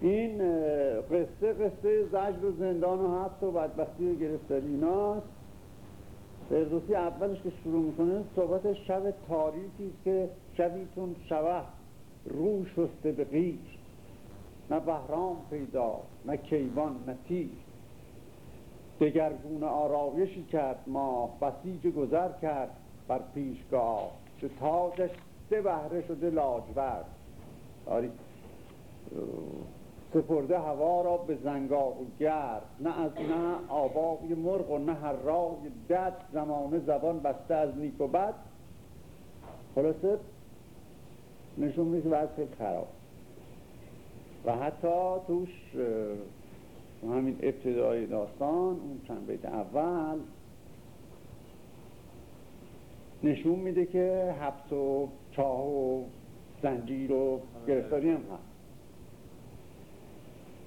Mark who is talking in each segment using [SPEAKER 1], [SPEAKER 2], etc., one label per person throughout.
[SPEAKER 1] این قصه قصه زجر و زندان و حبس و بدبختی و گرفتاری ایناست. فردوسی اولش که شروع می‌کنه صحبت شب تاریکی که شبیتون شبه رو شسته به قیر نه بهرام پیدا نه کیوان نه تیر. دگرگون آرایشی کرد ما بسیج گذر کرد بر پیشگاه. که تاجش سه بهره شده لاجورد. آری. سپرده هوا را به زنگاه و گرد. نه از نه آباقی مرغ و نه هر رای دد زمانه زبان بسته از نیک و بد. خلاصه نشون که خیلی خراب. و حتی توش همین ابتدای داستان اون چند بیت اول نشون میده که حبس و چاه و زنجیر و گرفتاری هم هست.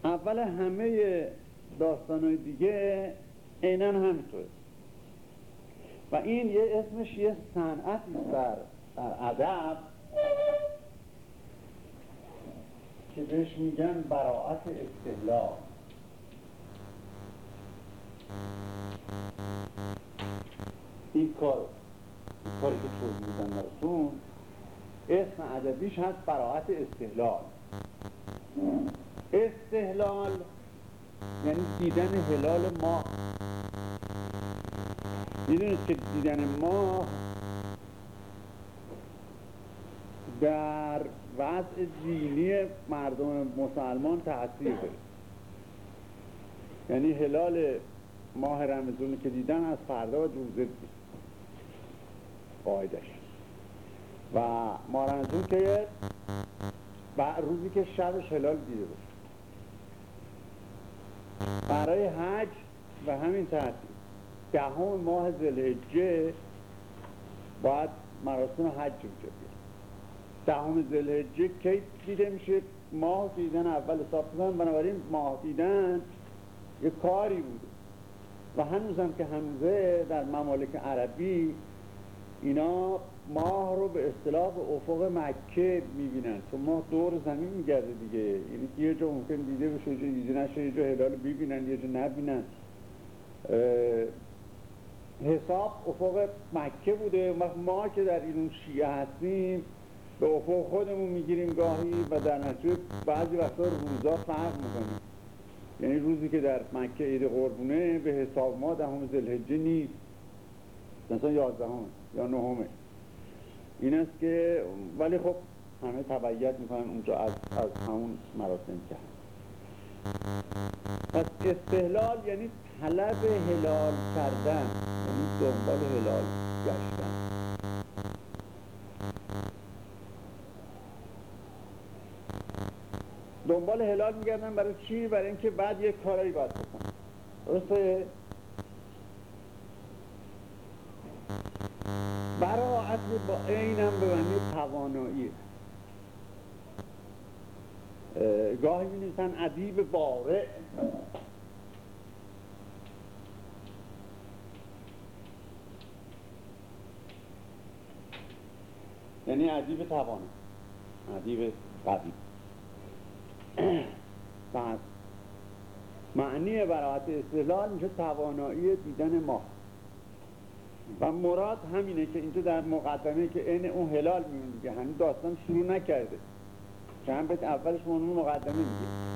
[SPEAKER 1] اول همه داستانهای دیگه عینا همینطوره. و این یه اسمش یه صنعت در ادب که بهش میگن براعت استهلال این کار کاری که توضیح میدن براتون اسم ادبیش هست براعت استهلال استهلال یعنی دیدن هلال ماه می‌دونید که دیدن ماه در وضع دینی مردم مسلمان تاثیر داره. یعنی هلال ماه رمزونی که دیدن از فردا و روزه. قاعدش و ماه رمزون که روزی که شبش هلال دیده باشه برای حج و همین ترتیب دهم ماه زلهجه باید مراسم حج بیاد دهم زلهجه کی دیده میشه؟ ماه دیدن اول حساب بنابراین ماه دیدن یه کاری بوده. و هنوزم که هنوزه در ممالک عربی اینا ماه رو به اصطلاح افق مکه می‌بینن. چون ماه دور زمین میگرده دیگه. یعنی یه جا ممکن دیده بشه یه دیده نشه یه جا هلال ببینن یه جا نبینن. حساب افق مکه بوده. ما که در این شیعه هستیم به افق خودمون می‌گیریم گاهی و در نتیجه بعضی وقتا روزا فرق می‌کنیم یعنی روزی که در مکه عید قربونه به حساب ما دهم زلحجه نیست. مثلا یازدهم یا نهمه این است که ولی خب همه تبعیت می‌کنن اونجا از, از همون مراسم کرد پس استحلال یعنی طلب هلال کردن یعنی دنبال هلال گشتن دنبال هلال میگردن برای چی؟ برای اینکه بعد یک کارایی باید بکنن درسته؟ براعت با اینم به معنی توانایی گاهی می نیستن عدیب باره. یعنی عدیب توانه عدیب قدیم پس معنی براعت استدلال میشه توانایی دیدن ما. و مراد همینه که اینجا در مقدمه که این اون هلال میمونه دیگه همین داستان شروع نکرده. چند بیت اولش اون مقدمه میگه.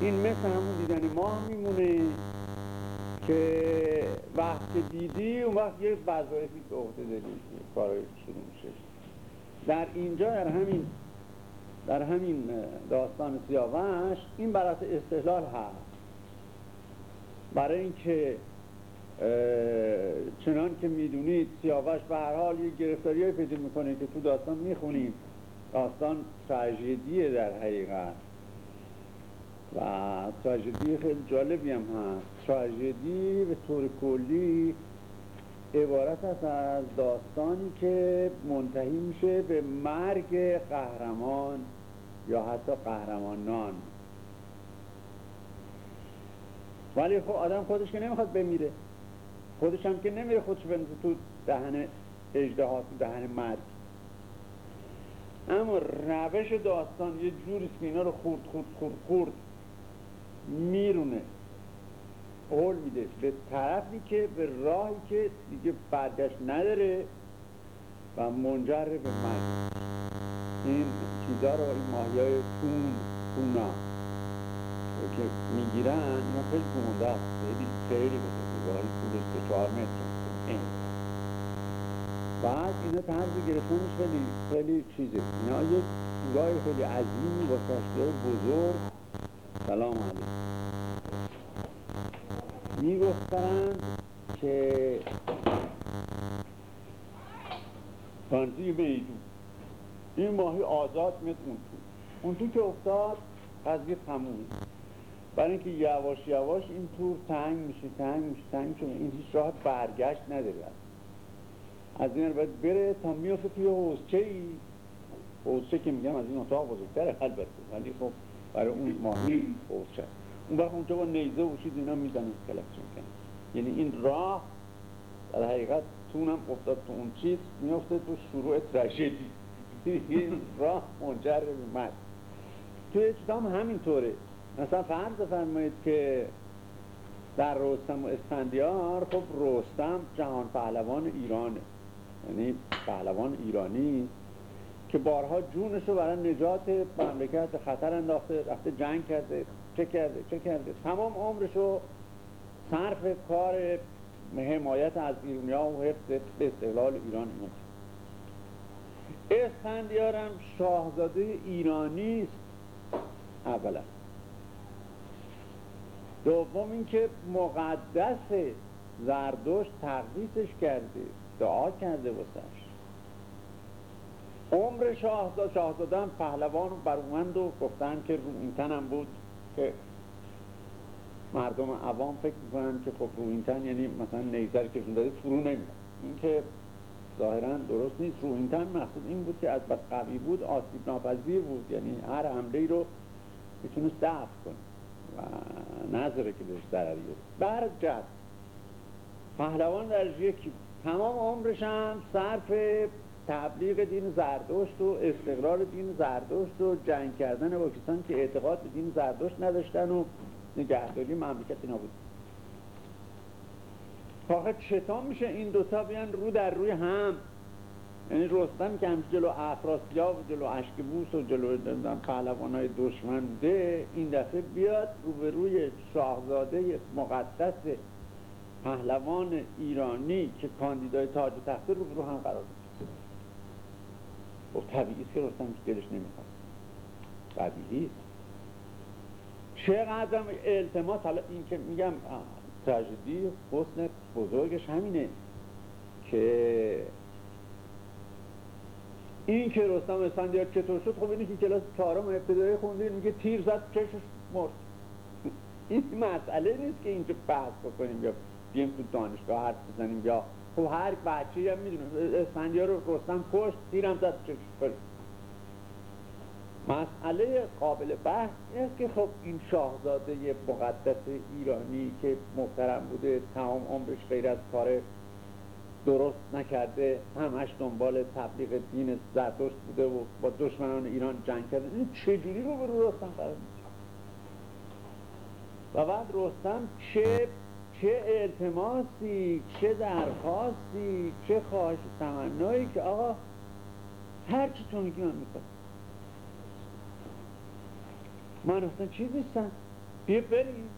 [SPEAKER 1] این مثل همون دیدن ماه میمونه که وقت دیدی اون وقت یه وظایفی به عهده داری کارای شروع میشه. در اینجا در همین در همین داستان سیاوش این برات استحلال هست. برای اینکه چنان که می‌دونید سیاوش به هر حال یه گرفتاری پیدا می‌کنه که تو داستان می‌خونیم. داستان تراژدیه در حقیقت. و تراژدی خیلی جالبی هم هست. تراژدی به طور کلی عبارت است از داستانی که منتهی میشه به مرگ قهرمان یا حتی قهرمانان. ولی خب آدم خودش که نمی‌خواد بمیره. خودش هم که نمیره خودش بنده تو دهن اجده تو دهن مرگ. اما روش داستان یه جوری که اینا رو خورد خورد خورد خورد. میرونه. قول میده. به طرفی که به راهی که دیگه برگشت نداره و منجر به مرگ. این چیزا رو این ماهی تون تونا که می‌گیرن اینا خیلی گونده است. خیلی خیلی بزرگه متر این. بعد اینا طرز گرفتنش خیلی خیلی چیزه. اینا یک سورای خیلی عظیمی با کشتی بزرگ. سلام علیکم. می‌گفتند که پانزی میدون این ماهی آزاد میاد اون تو که افتاد قضیه تمومه برای اینکه یواش یواش این تور تنگ میشه تنگ میشه تنگ میشه. این هیچ راه برگشت نداره. از این باید بره تا میافته توی حوزچه ای حوزچه که میگم از این اتاق بزرگتره البته. ولی خب برای اون ماهی حوزچه اون وقت اونجا با نیزه و چیز اینا می‌زنن کلکشن کنن. یعنی این راه در حقیقت تونم افتاد تو اون چیز میافته تو شروع تراژدی. این راه منجر به مرگ. توی هم همینطوره. مثلا فرض فرمایید که در رستم و اسفندیار خب رستم جهان پهلوان ایرانه. یعنی پهلوان ایرانی که بارها جونش رو برای نجات مملکت خطر انداخته رفته جنگ کرده چه کرده چه کرده. تمام عمرش رو صرف کار حمایت از ایرونیا و حفظ استقلال ایران اینا اسفندیارم شاهزاده ایرانی است. اولا. دوم اینکه مقدس زردشت تقدیسش کرده. دعا کرده واسش. عمر شاهزاده شاهزاده هم پهلوان برومند و گفتن که رو این تنم بود که مردم عوام فکر می‌کنن که خب رو این تن یعنی مثلا نیزر که داده فرو نمیاد. این که ظاهرا درست نیست. رو این تن مقصود این بود که از بس قوی بود آسیب ناپذیر بود. یعنی هر حمله رو می‌تونست دفع کنه. و نظره که بهش ضرری بر جد پهلوان در یکی تمام عمرش هم صرف تبلیغ دین زردشت و استقرار دین زردشت و جنگ کردن با کسان که اعتقاد به دین زردشت نداشتن و نگهداری مملکت اینا بود آخه چطور میشه این دوتا بیان رو در روی هم؟ یعنی رستم که هم جلو افراسیاب و جلو اشکبوس و جلو پهلوان های دشمن بوده این دفعه بیاد روبروی شاهزاده مقدس پهلوان ایرانی که کاندیدای تاج و تخته رو هم قرار بده خب طبیعی که رستم دلش نمی‌خواد. طبیعی چقدر التماس حالا این که میگم تراژدی حسن بزرگش همینه که این که رستم اسفندیار چطور شد خب اینی که کلاس چهارم ابتدایی خوندین میگه تیر زد چشش مرد. این مسئله نیست که اینجا بحث بکنیم یا بیم تو دانشگاه حرف بزنیم یا خب هر بچه هم می‌دونه. اسفندیار رو رستم کشت تیرم زد چشش مسئله قابل بحث است که خب این شاهزاده مقدس ایرانی که محترم بوده تمام عمرش غیر از کار درست نکرده همش دنبال تبلیغ دین زرتشت بوده و با دشمنان ایران جنگ کرده. این چجوری رو به رو رستم قرار و بعد رستم چه چه التماسی چه درخواستی چه خواهش تمنایی که آقا هر چی تو میگی من می‌کنم من اصلا چیز نیستم. بیا بریم.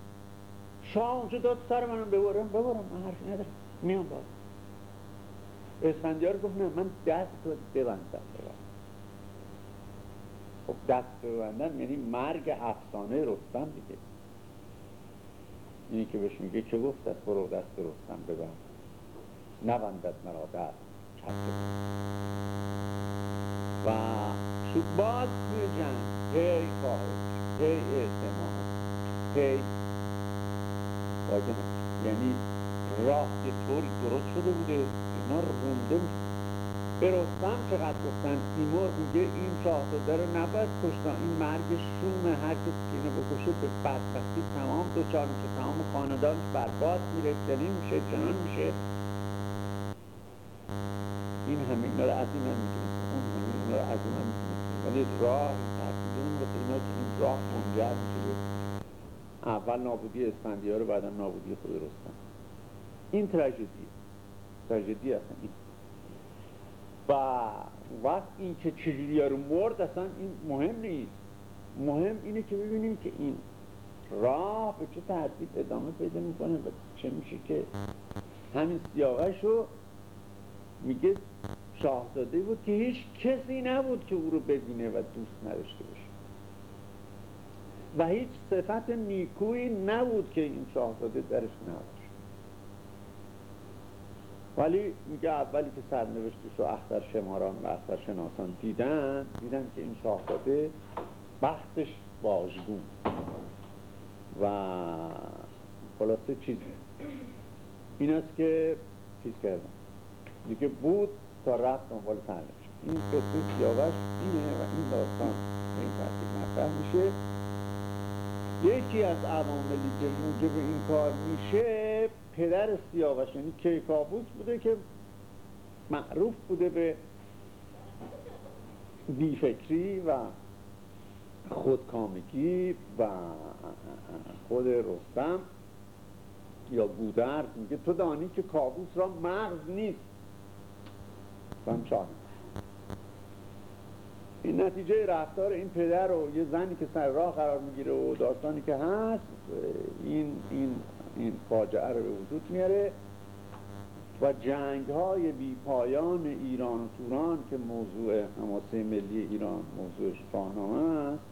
[SPEAKER 1] شاه اونجا داد سر منم ببرم ببرم. من حرفی ندارم. میام باز اسفندیار گفت نه من دست رو ببندم. خب دست ببندم یعنی مرگ افسانه رستم دیگه. اینی که بهش میگه چه گفتت؟ برو دست رستم ببند. نبندد مرا دست. و شد باز توی جنگ. هی خواهش هی اعتماد هی یعنی راه یه طوری درست شده بوده. اینا رونده به رستم چقدر گفتن؟ تیمور میگه این شاهزاده رو نباید کشتن. این مرگ شوم هر کسی که اینو بکشه به بدبختی تمام دوچار میشه تمام خاندانش برباد میره چنین میشه چنان میشه. این همه اینا رو از این هم می‌تونست اون همه اینا رو از اون هم ولی راه ترتیب واسه اینا که این راه منجر میشه. اول نابودی اسفندیار و بعدا نابودی خود رستم. این تراژدی تراژدی اصلا این. و وقت این که چجوری رو مرد اصلا این مهم نیست. مهم اینه که ببینیم که این راه به چه ترتیب ادامه پیدا می‌کنه و چه میشه که همین سیاوش رو میگه شاهزاده بود که هیچ کسی نبود که او رو ببینه و دوست نداشته باشه. و هیچ صفت نیکویی نبود که این شاهزاده درش نباشه ولی میگه اولی که سرنوشتش رو اختر شماران و اختر شناسان دیدن دیدن که این شاهزاده بختش باجگون و خلاصه چیزی این است که چیز کردن. دیگه بود تا رفت دنبال سرنوشت. این قصه سیاوش اینه و این داستان به این ترتیب مطرح میشه. یکی از عواملی که موجب این کار میشه پدر سیاوش یعنی کیکابوس بوده که معروف بوده به بیفکری و خودکامگی و خود رستم یا گودرز میگه. تو دانی که کابوس را مغز نیست. و این نتیجه رفتار این پدر و یه زنی که سر راه قرار می‌گیره و داستانی که هست این, این, این فاجعه رو به وجود میاره و جنگ های بی پایان ایران و توران که موضوع حماسه ملی ایران موضوع شاهنامه است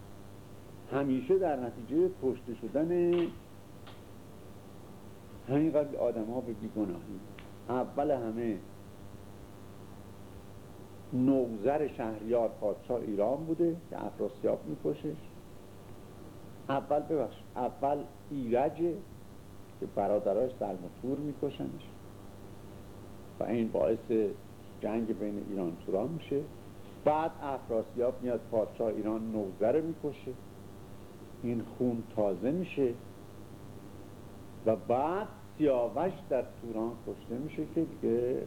[SPEAKER 1] همیشه در نتیجه کشته شدن همین قبل آدم ها به بیگناهی. اول همه نوزر شهریار پادشاه ایران بوده که افراسیاب میکشش. اول ببخش اول ایرجه که برادراش سلمتور میکشنش. و این باعث جنگ بین ایران توران میشه. بعد افراسیاب میاد پادشاه ایران نوزر می‌کشه. این خون تازه میشه. و بعد سیاوش در توران کشته میشه که دیگه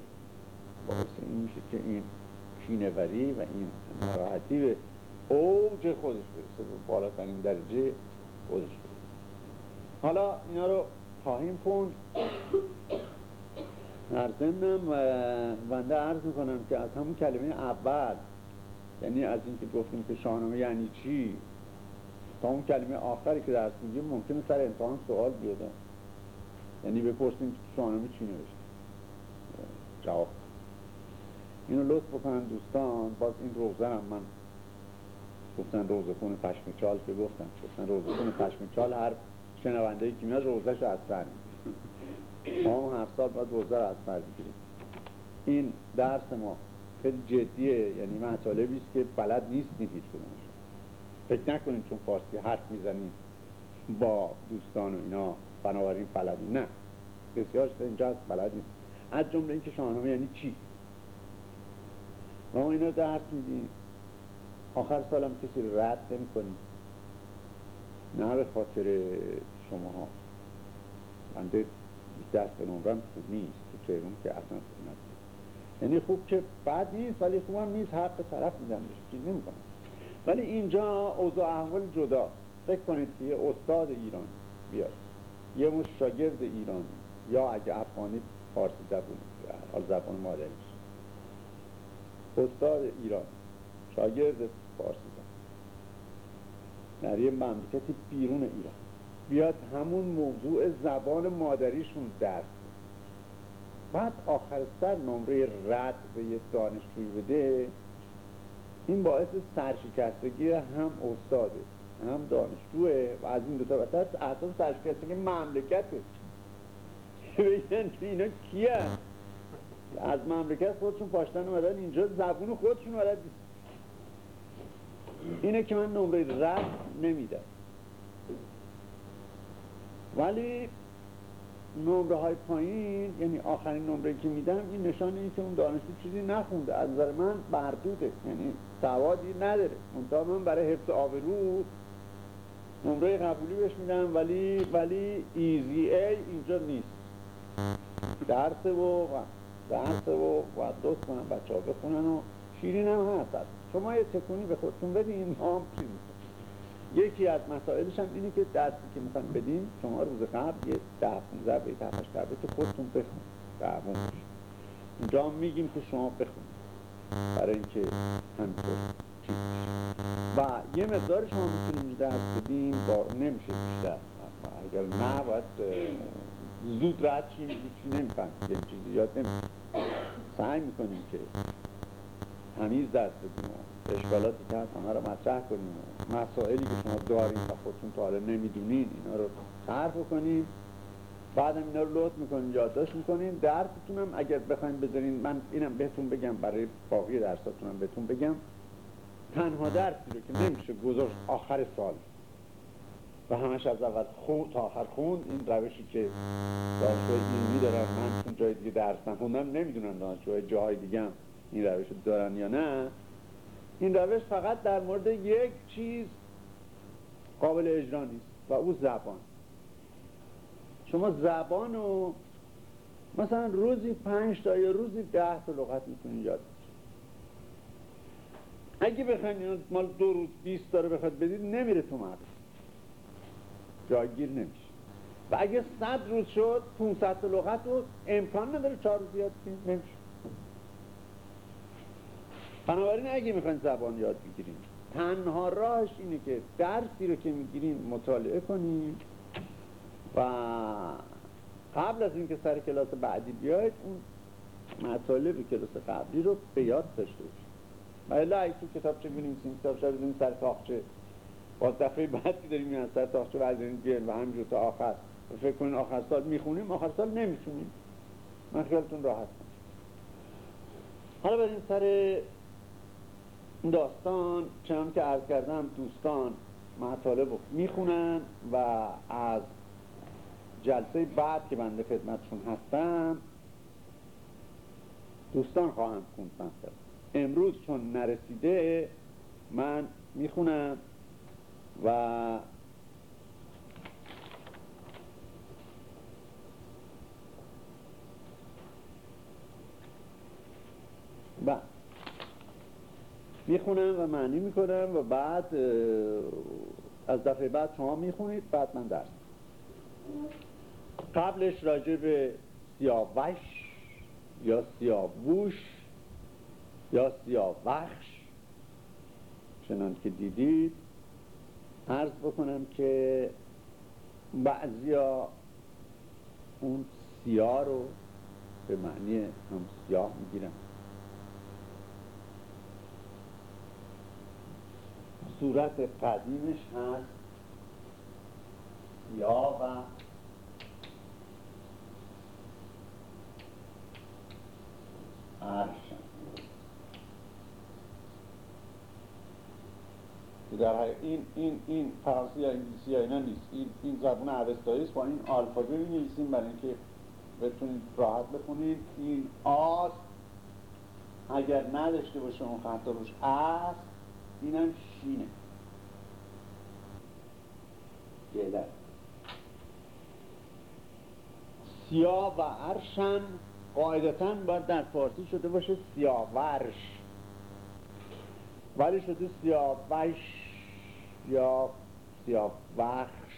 [SPEAKER 1] باعث این میشه که این کینوری و این ناراحتی به اوج خودش برسه به بالاترین درجه خودش برسه. حالا اینا رو خواهیم خوند. در ضمنم بنده عرض می‌کنم که از همون کلمه اول یعنی از اینکه گفتیم که شاهنامه یعنی چی تا اون کلمه آخری که درس میگیم ممکنه سر امتحان سوال بیاد. یعنی بپرسیم که شاهنامه چی نوشته. جواب. اینو لطف بکنن دوستان. باز این روزه هم من گفتن روزه خون پشمچال که گفتن گفتن روزه خون پشمچال هر شنونده که میاد روزش رو از سر ما هم هر سال باید روزه رو از سر بگیریم این درس ما خیلی جدیه. یعنی مطالبی است که بلد نیستیم هیچ کدومش. فکر نکنید چون فارسی حرف می‌زنیم با دوستان و اینا بنابراین بلدی نه. بسیار اینجا از بلد نیست از جمله اینکه شاهنامه یعنی چی؟ ما اینو درس میدیم. آخر سالم کسی رد نمی کنیم نه به خاطر شما ها بنده دست به نمرم خوب نیست تو تهرون که اصلا خوب نیست یعنی خوب که بد نیست ولی هم نیست حق طرف میدم چیز نمی کنم ولی اینجا اوضاع احوال جدا. فکر کنید که یه استاد ایران بیاد یه مش شاگرد ایرانی یا اگه افغانی فارسی زبون حال زبان مادریش. استاد ایران شاگرد فارسی. در یه مملکتی بیرون ایران. بیاد همون موضوع زبان مادریشون درس بعد آخر سر نمره رد به یه دانشجوی بده این باعث سرشکستگی هم استاده هم دانشجوه و از این دوتا بسر اصلا سرشکستگی مملکته. بگن که اینا کیه از مملکت خودشون پاشتن اومدن اینجا زبون خودشون بلد اینه که من نمره رد نمیدم. ولی نمره های پایین یعنی آخرین نمره که میدم این نشان این که اون دانشجو چیزی نخونده. از نظر من بردوده. یعنی سوادی نداره. منتها من برای حفظ آبرو نمره قبولی بهش میدم ولی ولی ایزی ای اینجا نیست. درس و درس و باید دوست کنم بچه ها بخونن و شیرین هم هست. شما یه تکونی به خودتون بدین ما هم یکی از مسائلش هم اینه که درسی که می‌خوان بدین شما روز قبل یه ده 15 بیت 7 بیت خودتون بخونید. دعوام اونجا هم میگیم که شما بخونید. برای اینکه همینطور و یه مقدار شما می‌تونیم درس بدیم با نمیشه بیشتر. اگر نه باید زود رد چیم هیچی نمیفهم یه چیزی یاد نمیشه. سعی می‌کنیم که تمیز درس بدیم اشکالاتی که هست همه رو مطرح کنیم. مسائلی که شما داریم و خودتون تا حالا نمی‌دونین اینا رو طرح کنیم بعد اینا رو لطف می‌کنین یادداشت می‌کنین. درستون هم اگر بخواین بذارین من اینم بهتون بگم برای باقی درساتون هم بهتون بگم. تنها درسی رو که نمیشه گذاشت آخر سال. و همش از اول خون تا آخر خون این روشی که دانشجوی علمی دارن من چون جای دیگه درس نخوندم نمی‌دونم دانشجوهای جاهای دیگه هم. این روش دارن یا نه این روش فقط در مورد یک چیز قابل اجرا نیست و او زبان. شما زبان رو مثلا روزی پنج تا یا روزی ده تا لغت می‌تونید یاد اگه بخواین مال دو روز بیست داره بخواد بدید نمیره تو مغز. جایگیر نمیشه. و اگه صد روز شد 500 تا لغت رو امکان نداره چهار روز یاد نمیشه. بنابراین اگه می‌خواین زبان یاد بگیریم تنها راهش اینه که درسی رو که می‌گیریم مطالعه کنیم و قبل از اینکه سر کلاس بعدی بیاید اون مطالب کلاس قبلی رو به یاد داشته باشید و الا تو کتاب چه بینیم کتاب شد بینیم سر تاخچه باز دفعه بعدی داریم میان سر تاخچه برداریم گل و همینجور تا آخر. و فکر کنین آخر سال می‌خونیم آخر سال نمی‌تونیم من خیالتون راحت حالا بریم سر داستان چنان که عرض کردم دوستان مطالب می‌خونن و از جلسه بعد که بنده خدمتشون هستم دوستان خواهم خوند امروز چون نرسیده من می‌خونم و بعد می‌خونم و معنی می‌کنم و بعد از دفعه بعد شما می‌خونید بعد من درس قبلش راجع به سیاوش یا سیاووش یا سیاوخش چنان که دیدید عرض بکنم که بعضیا اون سیاه رو به معنی هم سیاه می‌گیرن. صورت قدیمش هست. سیاه و عرش. در این این این فرانسی یا انگلیسی یا اینا نیست. این این زبان اوستایی با این آلفابet می نویسیم برای اینکه بتونید راحت بخونید. این آس اگر نداشته باشه اون خط روش اس اینم شینه. گله. سیاه و عرشن. قاعدتا باید در فارسی شده باشه سیاورش. ولی شده سیاوش یا سیاوخش.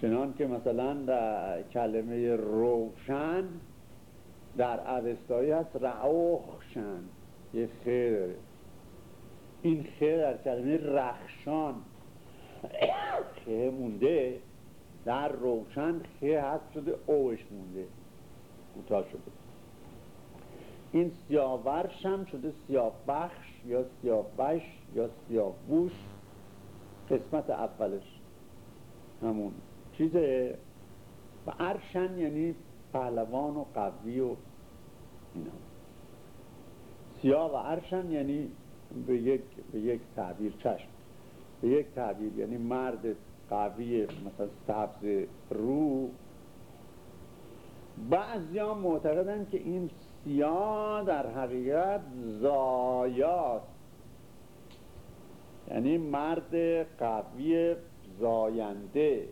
[SPEAKER 1] چنان که مثلا در کلمه روشن در اوستایی هست رعوخشن. یه خیر داره. این خیر در کلمه رخشان خیه مونده در روشن خیه هست شده اوش مونده کوتاه شده. این سیاورش هم شده سیاوخش یا سیاوش یا سیاووش قسمت اولش. همون چیزه. و ارشن یعنی پهلوان و قوی و اینا. سیاه و ارشن یعنی به یک, به یک تعبیر چشم. به یک تعبیر یعنی مرد قوی مثلا سبز رو. بعضی ها معتقدن که این سیاه در حقیقت زایاست. یعنی مرد قوی زاینده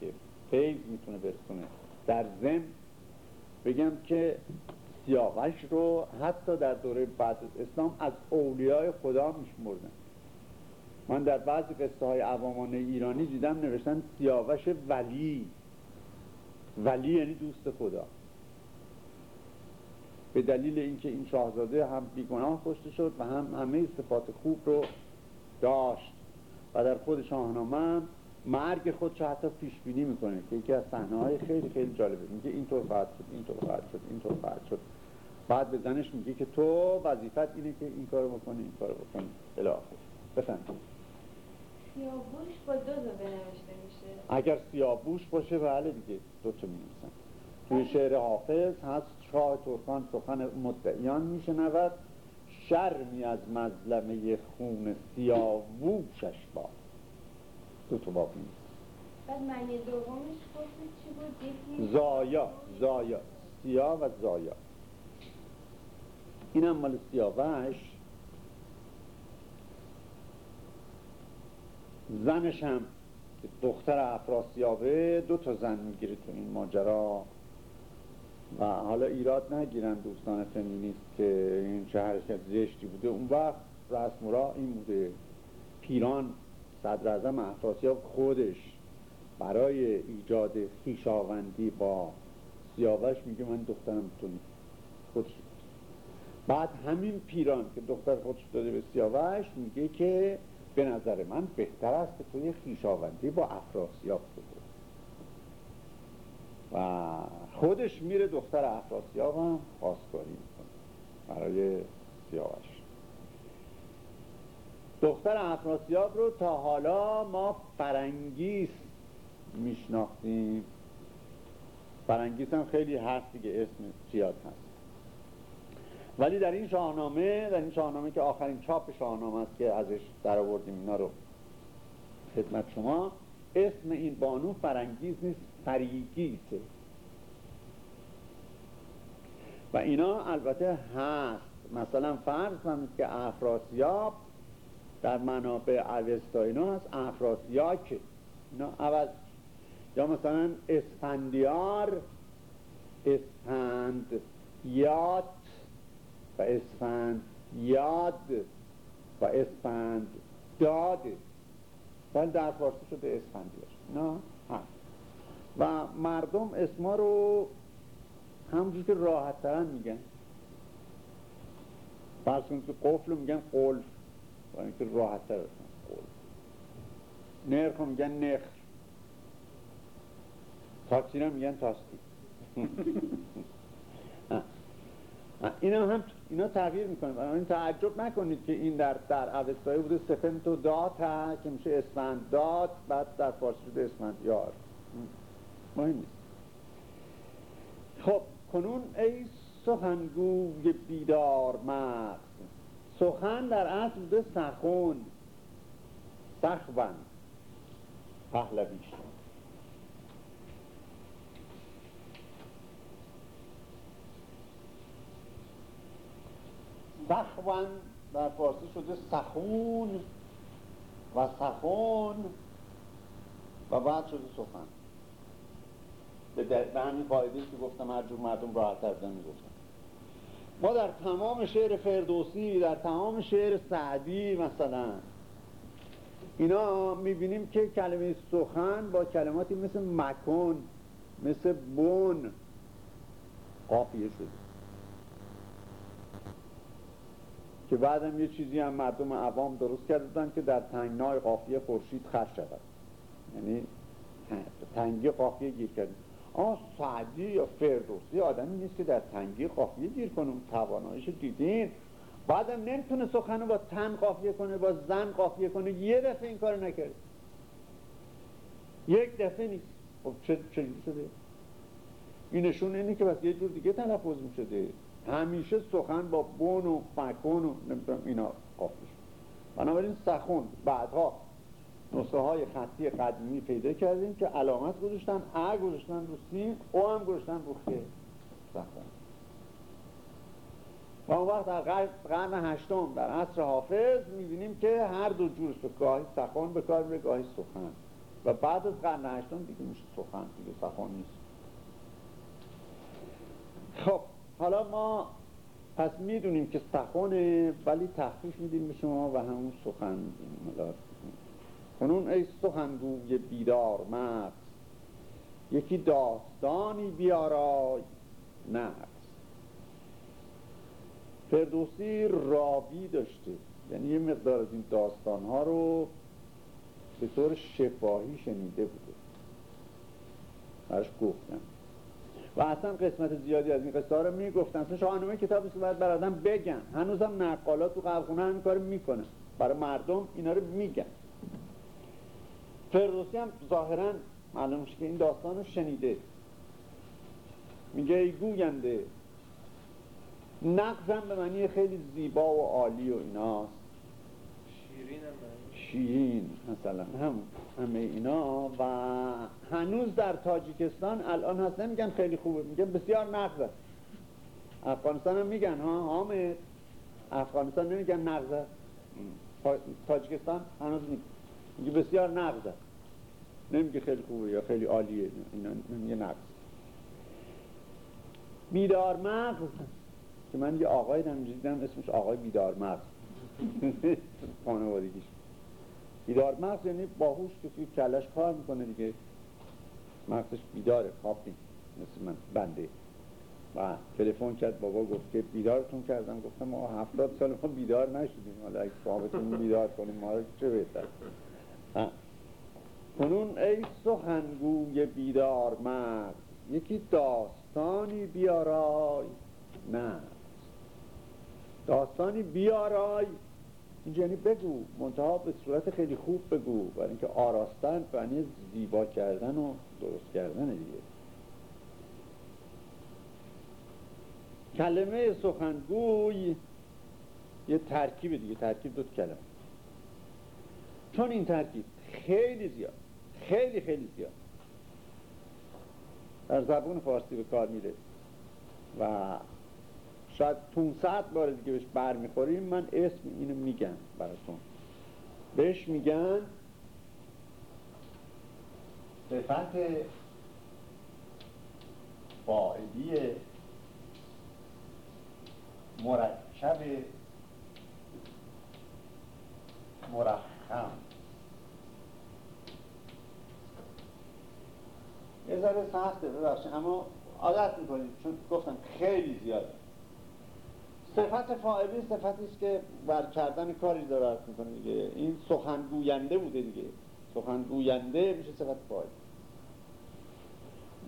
[SPEAKER 1] که فیض می‌تونه برسونه. در زم بگم که سیاوش رو حتی در دوره بعد از اسلام از اولیای خدا میشمردن. من در بعضی قصه های عوامان ایرانی دیدم نوشتن سیاوش ولی. ولی یعنی دوست خدا. به دلیل اینکه این شاهزاده هم بیگناه کشته شد و هم همه صفات خوب رو داشت و در خود شاهنامه مرگ خودش حتی پیش بینی می‌کنه که یکی از صحنه های خیلی خیلی جالبه. میگه اینطور خواهد شد اینطور خواهد شد اینطور خواهد شد. بعد به زنش میگه که تو وظیفت اینه که این کارو بکنی این کارو بکنی. الی آخر. بفهم
[SPEAKER 2] سیاوش با دو بنوشته میشه.
[SPEAKER 1] اگر سیاووش باشه بله دیگه دو تا می‌نویسن. توی شعر حافظ هست شاه ترکان سخن مدعیان میشنود. شرمی از مظلمه خون سیاووشش با دو تا باب نیست.
[SPEAKER 2] بعد معنی دومش چی بود؟
[SPEAKER 1] زایا زایا. سیا و زایا. اینم مال سیاوش. زنش هم دختر افراسیابه دو تا زن می‌گیره تو این ماجرا. و حالا ایراد نگیرن دوستان فمینیست که این چه حرکت زشتی بوده. اون وقت رسم را این بوده. پیران صدر اعظم افراسیاب خودش برای ایجاد خیشاوندی با سیاوش میگه من دخترم تو نیست. خودش بعد همین پیران که دختر خودش داده به سیاوش میگه که به نظر من بهتر است که توی خیشاوندی با افراسیاب بده و خودش میره دختر افراسیاب هم خواستگاری می‌کنه برای سیاوش. دختر افراسیاب رو تا حالا ما فرنگیس میشناختیم. فرنگیس هم خیلی هست دیگه اسم زیاد هست. ولی در این شاهنامه در این شاهنامه که آخرین چاپ شاهنامه است که ازش در آوردیم اینا رو خدمت شما اسم این بانو فرنگیز نیست فریگیسه و اینا البته هست. مثلا فرض کنید که افراسیاب در منابع اوستا اینا هست افراسیاک. اینا عوض یا مثلا اسفندیار اسفندیات و اسفند یاد و اسفند داد. ولی در فارسی شده اسفندیار نه؟ هست و مردم اسما رو همونجور که راحت ترن میگن. فرض کنید که قفل رو میگن قلف. و اینکه راحت تر نرخ رو میگن نخر. تاکسی رو میگن تاستی اینا هم اینا تغییر می‌کنه. این تعجب نکنید که این در در اوستایی بوده سفنت و دات هست که میشه اسفند دات بعد در فارسی شده اسفند یار. مهم نیست. خب کنون ای سخنگوی بیدار مرد. سخن در اصل بوده سخون سخون پهلویش سخون در فارسی شده سخون و سخون و بعد شده سخن. به همین قاعده که گفتم هر جور مردم راحت تر می‌گفتم ما در تمام شعر فردوسی در تمام شعر سعدی مثلا اینا می‌بینیم که کلمه سخن با کلماتی مثل مکن مثل بون قافیه شده. که بعدم یه چیزی هم مردم عوام درست کردن که در تنگنای قافیه خورشید خر شود. یعنی تنگی قافیه گیر کردن آه سعدی یا فردوسی آدمی نیست که در تنگی قافیه گیر کنه. تواناییش دیدین. بعدم نمی‌تونه سخن با تن قافیه کنه با زن قافیه کنه. یه دفعه این کار نکرد. یک دفعه نیست. خب چه شده؟ این نشون اینه که بس یه جور دیگه تلفظ می‌شده. همیشه سخن با بون و فکون و نمی‌تونم اینا شد بنابراین سخون بعدها نسخه های خطی قدیمی پیدا کردیم که علامت گذاشتن ا گذاشتن رو سین او هم گذاشتن رو خ. سخن. و اون وقت در قرن هشتم در عصر حافظ می‌بینیم که هر دو جور گاهی سخن به کار به گاهی سخن. و بعد از قرن هشتم دیگه میشه سخن دیگه سخن نیست. خب. حالا ما پس می‌دونیم که سخنه ولی تخفیف میدیم به شما و همون سخن میدیم کنون ای سخنگوی بیدار مغز یکی داستانی بیارای نه فردوسی راوی داشته. یعنی یه مقدار از این داستان ها رو به طور شفاهی شنیده بوده. برش گفتم. و اصلا قسمت زیادی از این قصه ها رو می‌گفتن اصلا شاهنامه کتابی که باید برادم بگن هنوزم نقالات تو قبخونه همین کار می‌کنه برای مردم اینا رو میگن. فردوسی هم ظاهرا معلوم که این داستان رو شنیده. میگه ای گوینده نقزم به معنی خیلی زیبا و عالی و ایناست.
[SPEAKER 3] شیرین
[SPEAKER 1] شیرین مثلا هم همه اینا. و هنوز در تاجیکستان الان هست. نمیگن خیلی خوبه میگن بسیار نقض است افغانستان هم میگن ها حامد. افغانستان نمیگن نقض است تاجیکستان هنوز میگه بسیار نقض است نمیگه خیلی خوبه یا خیلی عالیه. اینا نمیگه نقض. بیدار مغز. که من یه آقای دیدم اسمش آقای بیدار مغز. خانوادگیش. بیدار مغز یعنی باهوش کسی کلش کار می‌کنه دیگه. مغزش بیداره خواب مثل من بنده. و تلفن کرد بابا گفت که بیدارتون کردم. گفتم ما هفتاد سال ما بیدار نشدیم. حالا اگه خوابتون بیدار کنیم ما رو چه بهتر. کنون ای سخنگوی بیدار مرد یکی داستانی بیارای نه داستانی بیارای اینجا یعنی بگو منتها به صورت خیلی خوب بگو برای اینکه آراستن یعنی زیبا کردن و درست کردن دیگه. کلمه سخنگوی یه ترکیب دیگه ترکیب دو کلمه. چون این ترکیب خیلی زیاد خیلی خیلی زیاد. در زبون فارسی به کار میره و شاید 500 بار دیگه بهش برمیخوریم من اسم اینو میگم براتون. بهش میگن صفت فاعلی مرکب مرخم. یه ذره سخته ببخشید اما عادت می‌کنید چون گفتم خیلی زیاده صفت فاعلی صفتی است که بر کردن کاری داره می‌کنه دیگه. این سخنگوینده بوده دیگه. سخنگوینده میشه صفت فاعلی.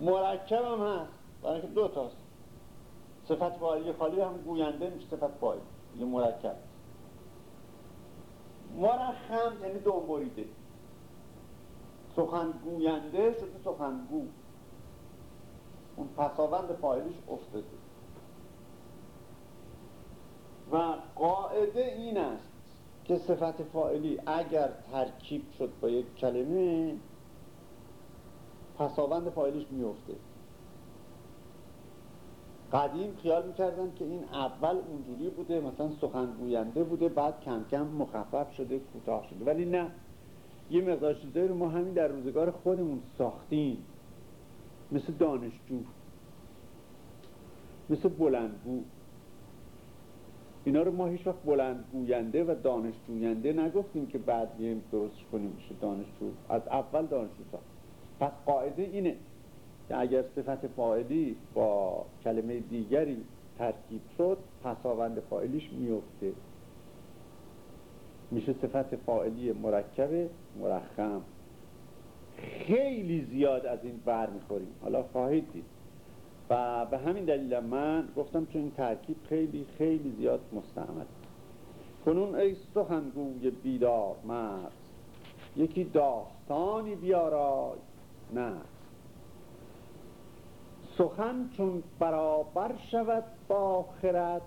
[SPEAKER 1] مرکب هم هست. برای که دو تاست. صفت فاعلی خالی هم گوینده میشه صفت فاعلی. یه مرکب. مرخم یعنی دو مریده. سخنگوینده شده سخنگو اون پساوند فاعلیش افتاده. و قاعده این است که صفت فاعلی اگر ترکیب شد با یک کلمه پساوند فاعلیش میفته قدیم خیال می‌کردن که این اول اونجوری بوده مثلا سخنگوینده بوده بعد کم کم مخفف شده کوتاه شده. ولی نه. یه مقدار چیزایی رو ما همین در روزگار خودمون ساختیم. مثل دانشجو. مثل بلندگو. اینا رو ما هیچ وقت بلند گوینده و دانشجوینده نگفتیم که بعد بیایم درست کنیم میشه دانشجو از اول دانشجو ساخت. پس قاعده اینه که اگر صفت فاعلی با کلمه دیگری ترکیب شد پساوند فاعلیش میفته. میشه صفت فاعلی مرکب مرخم. خیلی زیاد از این بر می‌خوریم. حالا خواهید دید. و به همین دلیل من گفتم چون این ترکیب خیلی خیلی زیاد مستعمل. کنون ای سخنگوی بیدار مرد یکی داستانی بیارای نه سخن چون برابر شود با خرد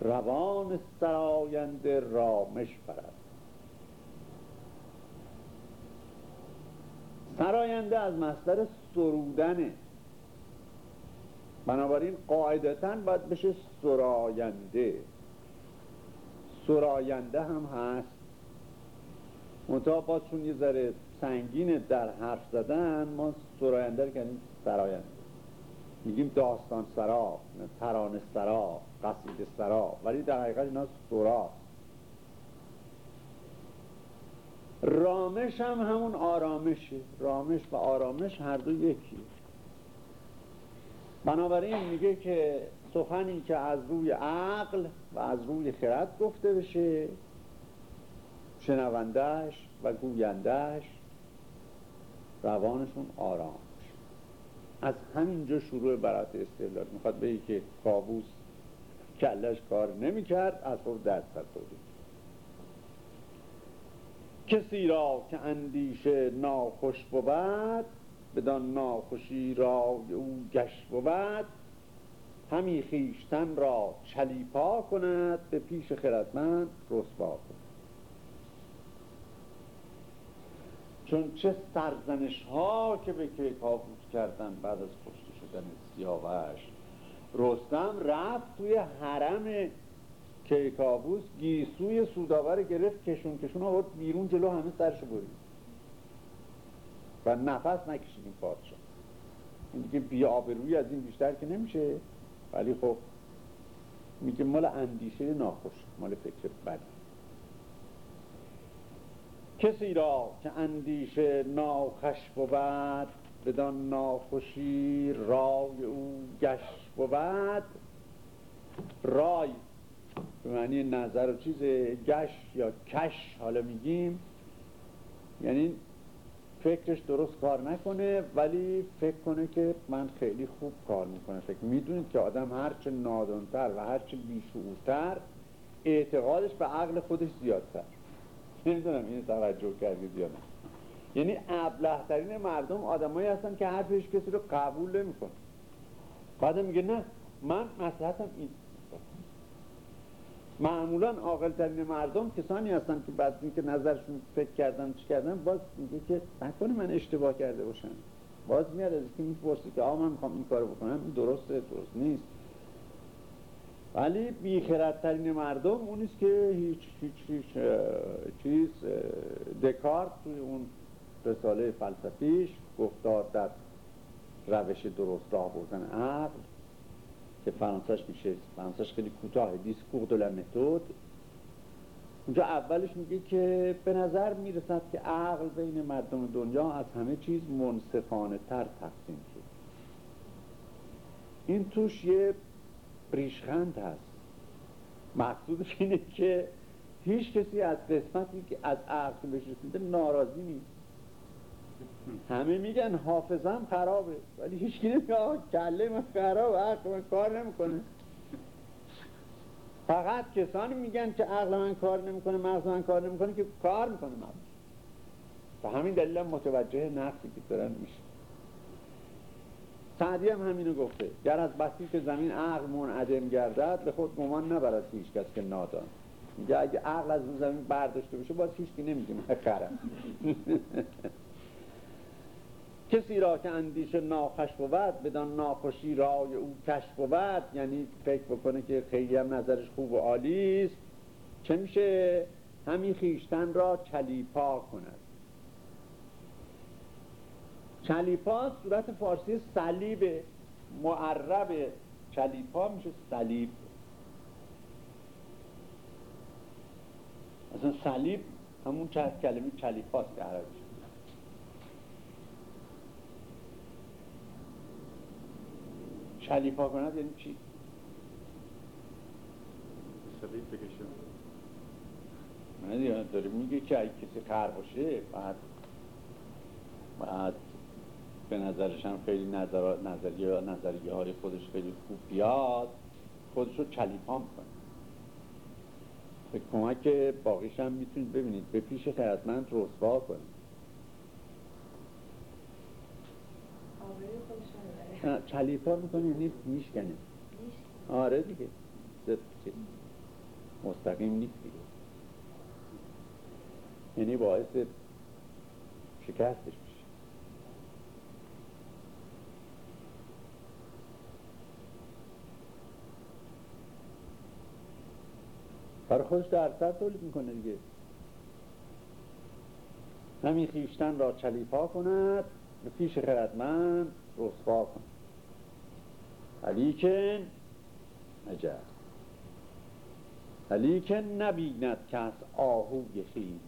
[SPEAKER 1] روان سراینده رامش برد سراینده از مصدر سرودنه. بنابراین قاعدتا باید بشه سراینده. سراینده هم هست. منطقه با چون یه ذره سنگین در حرف زدن ما سراینده رو کنیم سراینده. میگیم داستان سرا ترانه سرا قصیده سرا ولی در حقیقت اینا سراست. رامش هم همون آرامشه. رامش و آرامش هر دو یکی بنابراین میگه که سخنی که از روی عقل و از روی خرد گفته بشه شنوندهش و گویندهش روانشون آرام از همینجا شروع برات استدلال. می‌خواد بگه که کابوس کلش کار نمی‌کرد از خود درد سر کسی را که اندیشه ناخوش بود بدان ناخوشی را او گشت بود. همی خیشتن را چلیپا کند به پیش خردمند رسوا کند. چون چه سرزنش ها که به کیکاووس کردن بعد از کشته شدن سیاوش رستم رفت توی حرم کیکاووس گیسوی سوداور گرفت کشون کشون آورد بیرون جلو همه سرش برید و نفس نکشید این پادشاه این دیگه بی آبروی از این بیشتر که نمیشه. ولی خب میگه مال اندیشه ناخوش مال فکر بد. کسی را که اندیشه ناخش بود بدان ناخوشی رای او گش بود. رای به معنی نظر و چیز گش یا کش حالا میگیم. یعنی فکرش درست کار نکنه ولی فکر کنه که من خیلی خوب کار می‌کنه فکر می‌دونید که آدم هرچه نادانتر و هرچه بیشعورتر اعتقادش به عقل خودش زیادتر. نمی‌دونم این توجه کردید یا نه. یعنی ابلهترین مردم آدمایی هستن که حرفش کسی رو قبول نمی‌کنه. بعد میگه نه من مسلحتم این معمولا عاقل ترین مردم کسانی هستن که بعد اینکه نظرشون فکر کردن چی کردن باز میگه که نکنه من اشتباه کرده باشم. باز میاد از اینکه می‌پرسی که آقا من می‌خوام این کارو بکنم این درسته درست نیست. ولی بیخردترین مردم اونیست که هیچ هیچ هیچ چیز دکارت توی اون رساله فلسفیش گفتار در روش درست راه بردن عقل. که فرانسش میشه فرانسش خیلی کوتاه دیسکور دو متد اونجا اولش میگه که به نظر می‌رسد که عقل بین مردم دنیا از همه چیز منصفانه تر تقسیم شد این توش یه ریشخند هست مقصودش اینه که هیچ کسی از قسمتی که از عقل بهش رسیده ناراضی نیست همه میگن حافظم خرابه. ولی هیچ کی نمیگه کله من خراب عقل من کار نمی‌کنه. فقط کسانی میگن که عقل من کار نمی‌کنه مغز من کار نمی‌کنه که کار می‌کنه مغز. و همین دلیل هم متوجه نقصی که دارن میشه. سعدی هم همینو گفته. گر از بسی که زمین عقل منعدم گردد به خود گمان نبرد هیچ کس که نادان. میگه اگه عقل از اون زمین برداشته بشه باز هیچ کی نمیگه خرم کسی را که اندیشه ناخش بود بدان ناخوشی رای او کش بود یعنی فکر بکنه که خیلی هم نظرش خوب و عالی است چه میشه؟ همین خیشتن را چلیپا کند. چلیپا صورت فارسی صلیب معرب. چلیپا میشه صلیب. اصلا صلیب همون کلمه چلیپاست که عربی چلیپا کند یعنی چی؟
[SPEAKER 4] سلیب بکشم
[SPEAKER 1] من داره میگه که اگه کسی خر باشه بعد بعد به نظرش هم خیلی نظر... نظریه نظریه های خودش خیلی خوب بیاد خودش رو چلیپا می‌کنه. به کمک باقیش هم می‌تونید ببینید. به پیش خیرتمند رسوا کنید. چلیپا می‌کنه یعنی میشکنه آره دیگه. مستقیم نیست دیگه. یعنی باعث شکستش میشه. برای خودش در تولید می‌کنه دیگه. همین خیشتن را چلیپا کند به پیش خردمند رسوا کن ولیکن عجب ولیکن نبیند که از آهوی خیش.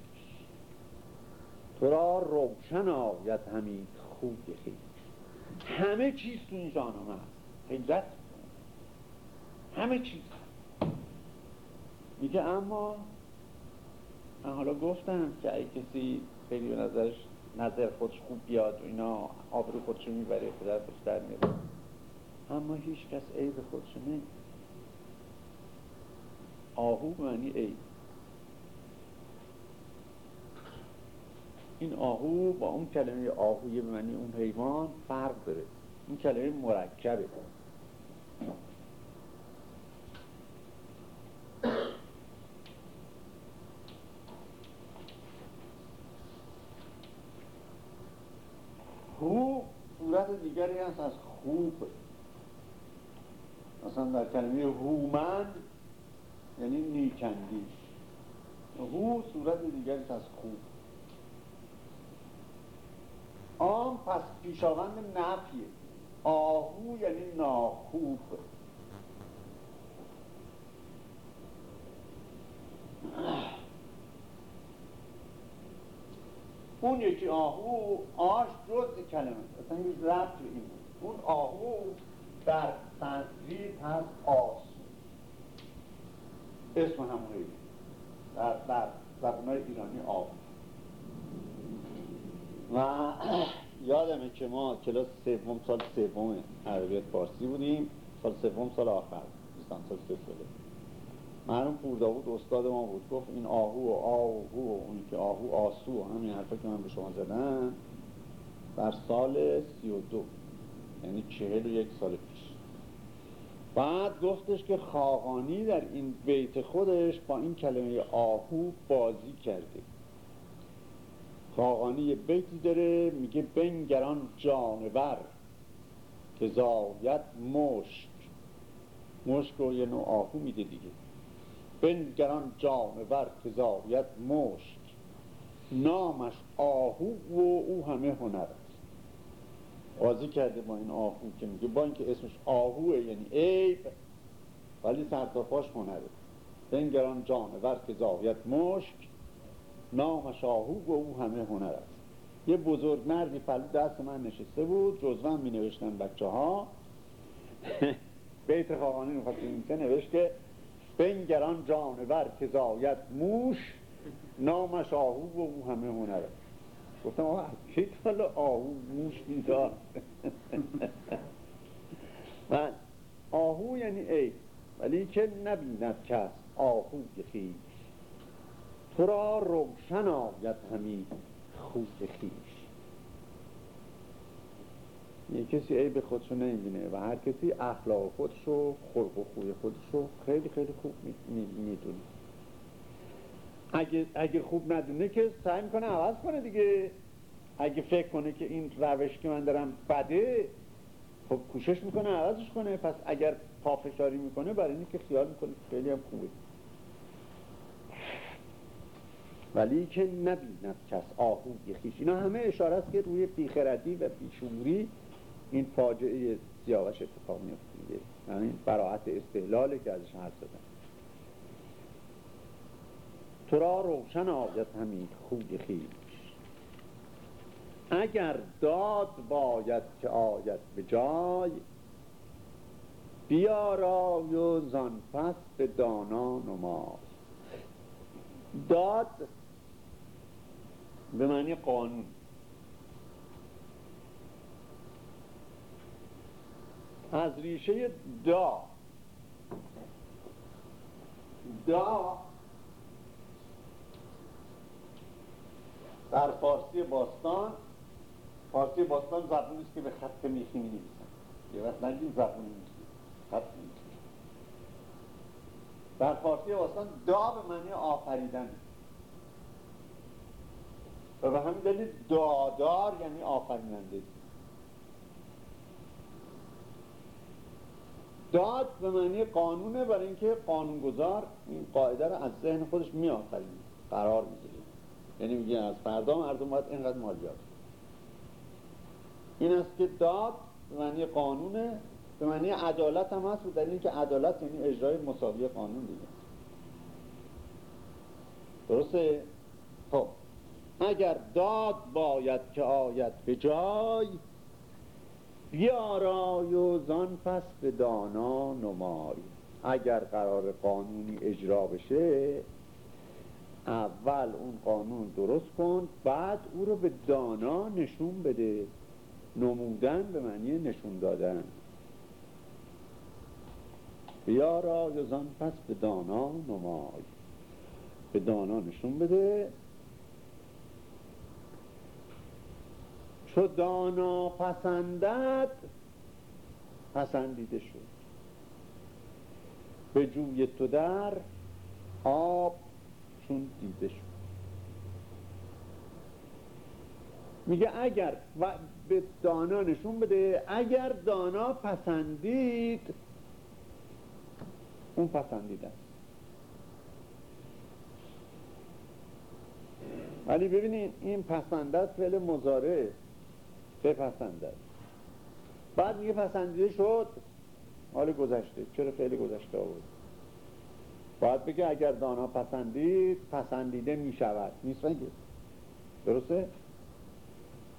[SPEAKER 1] تو را روشن آید همین خوب خیش. همه چیز تو این شاهنامه هست حیرت همه چیز. میگه اما من حالا گفتم که اگه کسی خیلی به نظرش نظر خودش خوب بیاد و اینا آبرو خودشو می‌بره پدر خودش در میره اما هیچ کس عیب خودشو نمی آهو معنی عیب. این آهو با اون کلمه آهوی معنی اون حیوان فرق داره. این کلمه مرکبه. هو صورت دیگری هست از خوب. مثلا در کلمه هومند یعنی نیکندی هو صورت دیگری از خوب آن پس پیشاوند نفیه. آهو یعنی ناخوب اون یکی آهو آش جز کلمه اصلا هیچ به این اون آهو در سنسکریت هست آس. اسم همونه در, در زبانهای ایرانی آهو و یادمه که ما کلاس سوم سال سوم عربیت فارسی بودیم. سال سوم سال آخر. دوستان سال سه ساله مرحوم پورداود استاد ما بود. گفت این آهو و آهو و اونی که آهو آسو همین حرفا که من به شما زدم در سال سی و دو یعنی چهل و یک سال بعد گفتش که خاقانی در این بیت خودش با این کلمه آهو بازی کرده. خاقانی یه بیتی داره میگه بنگران جانور که زاید مشک. مشک رو یه نوع آهو میده دیگه. بنگران جانور که زاید مشک. نامش آهو و او همه هنر. بازی کرده با این آهو که میگه. با اینکه اسمش آهوه یعنی عیب. ولی سرتاپاش هنره. بنگران جانور که زاید مشک. نامش آهو و او همه هنر است. یه بزرگ مردی پلو دست من نشسته بود. جزوان می نوشتن بچه ها بیت خواهانی می‌خواست اینجا نوشت که بنگران جانور که زاید موش. نامش آهو و او همه هنر است. گفتم آقا کی حالا آهو موش میدار و آهو یعنی ای ولی که نبیند کس آهو خیش. تو را روشن آید همین خوب خیش. یه کسی عیب خودشو نمی‌بینه و هر کسی اخلاق خودشو خلق و خوی خودشو خیلی خیلی خوب می‌دونه. اگه, اگه خوب ندونه که سعی می‌کنه عوض کنه دیگه. اگه فکر کنه که این روش که من دارم بده خب کوشش می‌کنه عوضش کنه. پس اگر پافشاری می‌کنه برای اینکه که خیال می‌کنه خیلی هم خوبه. ولی که نبیند کس آهوی خیش. اینا همه اشاره است که روی بیخردی و بیشوری این فاجعه سیاوش اتفاق میفته یعنی براعت استحلاله که ازش حرف زدن تو را روشن آید همین خوی خیش. اگر داد باید که آید به جای بیارای و زان پس به دانا نمای. داد به معنی قانون. از ریشه دا. دا در فارسی باستان فارسی باستان زبونی که به خط میخی می یه وقت نگیم زبونی نیست خط در فارسی باستان دا به معنی آفریدن. و به همین دلیل دادار یعنی آفریننده. داد به معنی قانونه برای اینکه قانونگذار این قاعده رو از ذهن خودش می قرار می‌گیره. یعنی میگه از فردا مردم باید اینقدر مالیات این است که داد به معنی قانونه به معنی عدالت هم هست در اینکه عدالت یعنی اجرای مساوی قانون دیگه. درسته؟ خب. اگر داد باید که آید به جای بیارای و زان پس به دانا نمای. اگر قرار قانونی اجرا بشه اول اون قانون درست کن بعد او رو به دانا نشون بده. نمودن به معنی نشون دادن. بیارا یزان پس به دانا نمای. به دانا نشون بده. چو دانا پسندد پسندیده شد. به جوی تو در آب دیده شد. میگه اگر و به دانا نشون بده اگر دانا پسندید اون پسندیده. ولی ببینید این پسنده است فعل مزاره بپسنده بعد میگه پسندیده شد. حال گذشته. چرا فعل گذشته آورد؟ باید بگه اگر دانا پسندید پسندیده می‌شود. نیست بگه درسته؟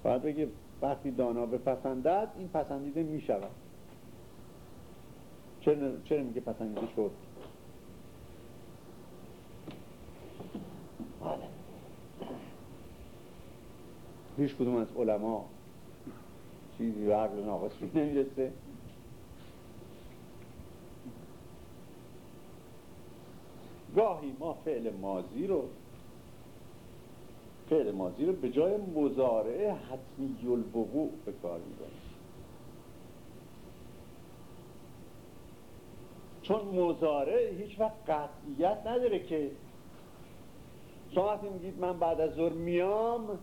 [SPEAKER 1] باید بگه وقتی دانا بپسندد این پسندیده می‌شود. چرا, چرا میگه پسندیده شد؟ هیچ کدوم از علما چیزی به عقل ناقص نمی‌رسه. گاهی ما فعل مازی رو فعل مازی رو به جای مزارعه حتمی الوقوع به کار می‌بریم. چون مزارعه هیچ وقت قطعیت نداره که شما وقتی میگید من بعد از ظهر میام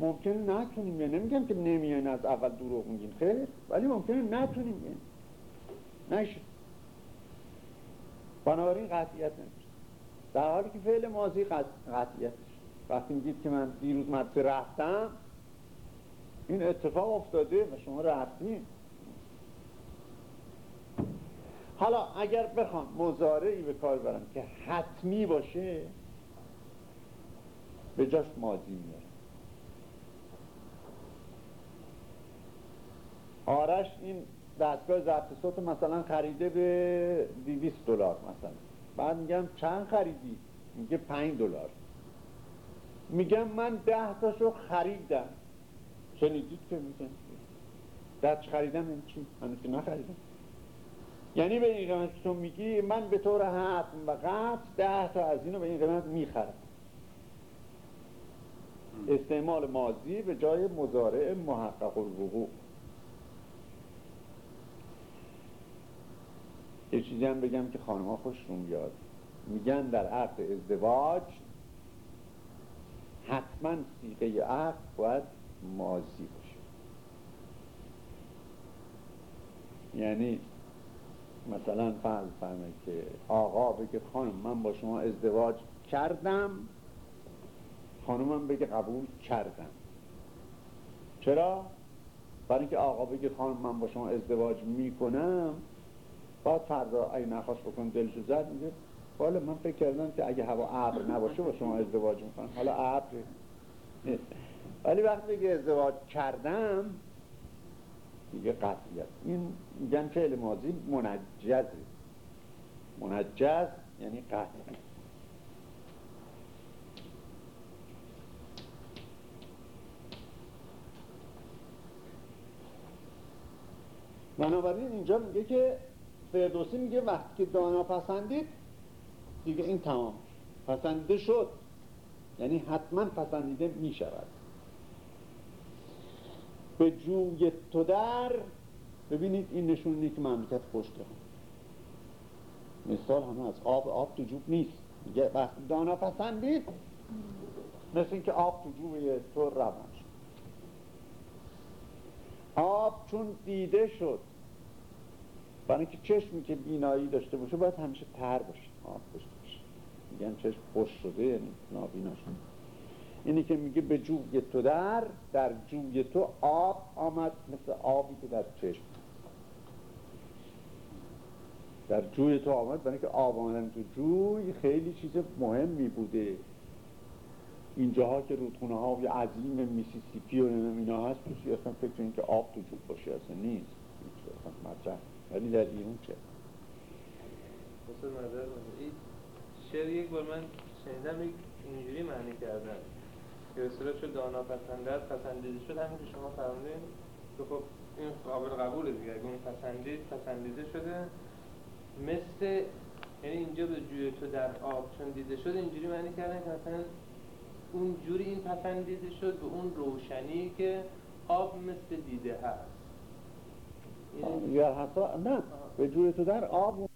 [SPEAKER 1] ممکنه نتونیم. یعنی نمیگم که نمیان از اول دروغ میگیم. خیر ولی ممکنه نتونیم نشه بنابراین قطعیت نمیشه. در حالی که فعل ماضی قطعیت وقتی میگید که من دیروز مدرسه رفتم این اتفاق افتاده و شما رفتیم حالا اگر بخوام مزارعی به کار برم که حتمی باشه به جاش ماضی میارم آرش این دستگاه ضبط صوت مثلا خریده به 200 دلار مثلا. بعد میگم چند خریدی؟ میگه 5 دلار. میگم من ده تاشو خریدم. شنیدید که میگم ده خریدم این چی؟ هنوز که نخریدم. یعنی به این قیمت تو میگی من به طور حتم و قطع ده تا از اینو به این قیمت می‌خرم. استعمال ماضی به جای مزارع محقق الوقوع. یه چیزی هم بگم که خانمها خوششون بیاد. میگن در عقد ازدواج حتما سیغه عقد باید مازی باشه. یعنی مثلا فرض فرمه که آقا بگه خانم من با شما ازدواج کردم. خانمم بگه قبول کردم. چرا؟ برای اینکه آقا بگه خانم من با شما ازدواج می‌کنم. بعد فردا اگه نخواست بکن دلشو زد میگه حالا من فکر کردم که اگه هوا ابر نباشه با شما ازدواج می‌کنم. حالا ابر ولی وقتی که ازدواج کردم دیگه قطعیت. این میگن فعل ماضی منجزه منجز یعنی قطعی بنابراین اینجا میگه که فردوسی میگه وقتی که دانا پسندید دیگه این تمام. پسندیده شد. یعنی حتما پسندیده می‌شود. به جوی تو در ببینید این نشون که مملکت خشکه مثال همه از آب آب تو جوب نیست. میگه وقتی دانا پسندید مثل اینکه آب تو جوب تو روان شد. آب چون دیده شد برای اینکه چشمی که بینایی داشته باشه باید همیشه تر باشه آب باشه. میگن چشم خوش شده یعنی نابینا شده اینی که میگه به جوی تو در در جوی تو آب آمد مثل آبی که در چشم. در جوی تو آمد برای که آب آمدن تو جوی خیلی چیز مهمی بوده. اینجاها که رودخونه های عظیم میسیسیپی و اینا هست توش اصلا فکر این که آب تو جوب باشه اصلا نیست. اصلا مطرح ولی در ایرون چه
[SPEAKER 3] شعر یک بار من شنیدم اینجوری معنی کردن. که به شد دانا پسنده پسندیده شد. همین که شما فرمودین که خب این قابل قبوله دیگه. اون پسندید پسندیده شده. مثل یعنی اینجا به جوی تو در آب چون دیده شد اینجوری معنی کردن که مثلا اون جوری این پسندیده شد به اون روشنی که آب مثل دیده هست.
[SPEAKER 1] یا حتی نه به جوی تو در آب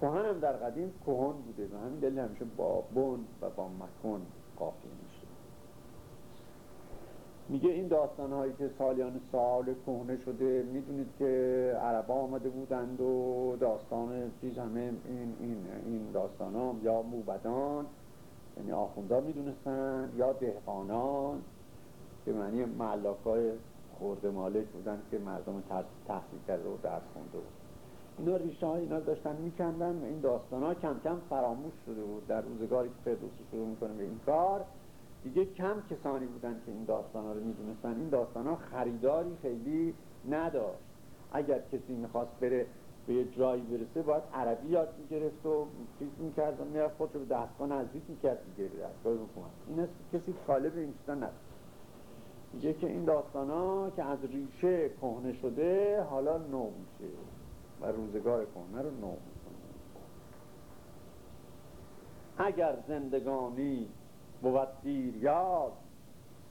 [SPEAKER 1] کهن هم در قدیم کهن بوده و همین دلیل همیشه با بن و با مکن قافیه میشه. میگه این داستان هایی که سالیان سال کهنه شده می‌دونید که عربا آمده بودند و داستان چیز همه این, این, این داستان ها یا موبدان یعنی آخوندا می‌دونستن یا دهقانان که معنی معلاک های خورد مالک بودن که مردم تحصیل کرده و درس خونده بود. اینا ریشه های اینا داشتن میکندن و این داستان ها کم کم فراموش شده بود. در روزگاری که فردوسی شروع می‌کنه به این کار دیگه کم کسانی بودن که این داستان ها رو می‌دونستن. این داستان ها خریداری خیلی نداشت. اگر کسی می‌خواست بره به یه جایی برسه باید عربی یاد می‌گرفت و چیز می‌کرد و می‌رفت خودش رو به دستگاه نزدیک می‌کرد دیگه به دستگاه این است کسی طالب این چیزا نداشت میگه که این داستان ها که از ریشه کهنه شده حالا نو میشه. و روزگار کهنه رو نو اگر زندگانی بود دیر یاد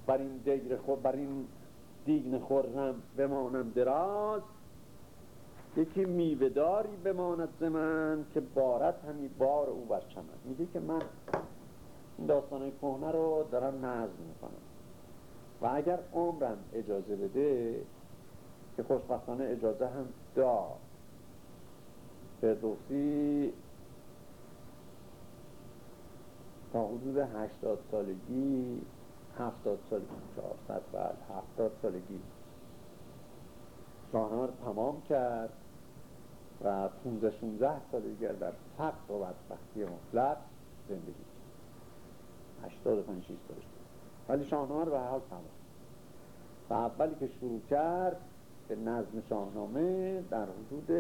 [SPEAKER 1] بر این دیگر خور بر این دیگن خورم بمانم دراز یکی میوهداری بماند ز من که بارت همی بار او بر چمن. میگه که من این داستانه کهنه رو دارم نظم می‌کنم. و اگر عمرم اجازه بده که خوشبختانه اجازه هم دار فردوسی تا حدود هشتاد سالگی هفتاد سالگی چهارصد بعد هفتاد سالگی. شاهنامه رو تمام کرد و 15 16 سال دیگر در فقر و بدبختی مطلق زندگی کرد. 85 6 سالش ولی شاهنامه رو به حال تمام و اولی که شروع کرد به نظم شاهنامه در حدود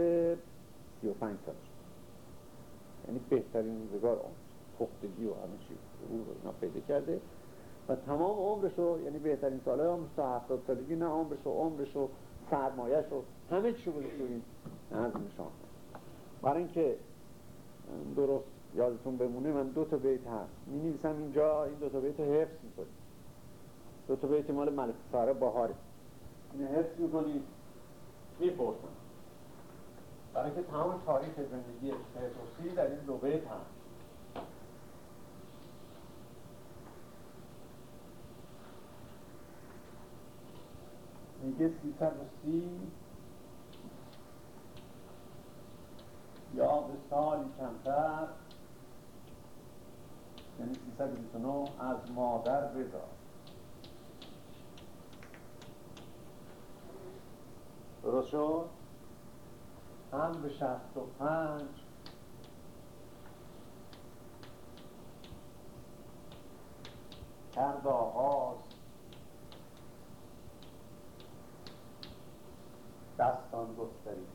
[SPEAKER 1] سی و پنج سال یعنی بهترین روزگار عمر. پختگی و همه چی رو اینا پیدا کرده. و تمام عمرش رو یعنی بهترین سالهای عمرش تا هفتاد سالگی نه عمرش و عمرش و سرمایش و همه چی بوده تو این نظم شاه برای اینکه درست یادتون بمونه من دو تا بیت هست. می نویسم اینجا این دو تا بیت رو حفظ می‌کنیم دو تا بیت مال ملک ساره باهاره این حفظ می‌کنید می‌پرسم. برای که تمام تاریخ زندگی فردوسی در این دوره تمام میگه 330 یا به سالی کمتر یعنی 329 از مادر بدار درست شد؟ هم به شست و پنج. کرد آغاز. دستان گسترید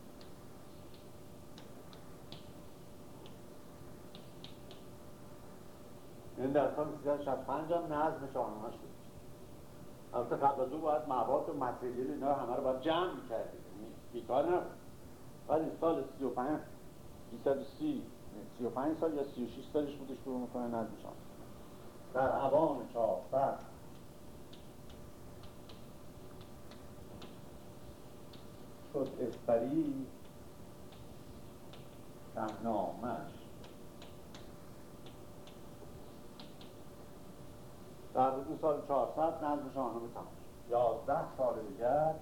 [SPEAKER 1] این در سال 1365 هم نظم شاهنامه شد البته قبل از او باید مواد و متریال اینا همه رو باید جمع می‌کردیم. یعنی بیکار نبود. ولی سال 35 330 35 سال یا 36 سالش بودش شروع می‌کنه نظم در عوام چهارصد شد اسپری شهنامش در حدود سال 400 نظم شاهنامه تمام شد. یازده سال دیگر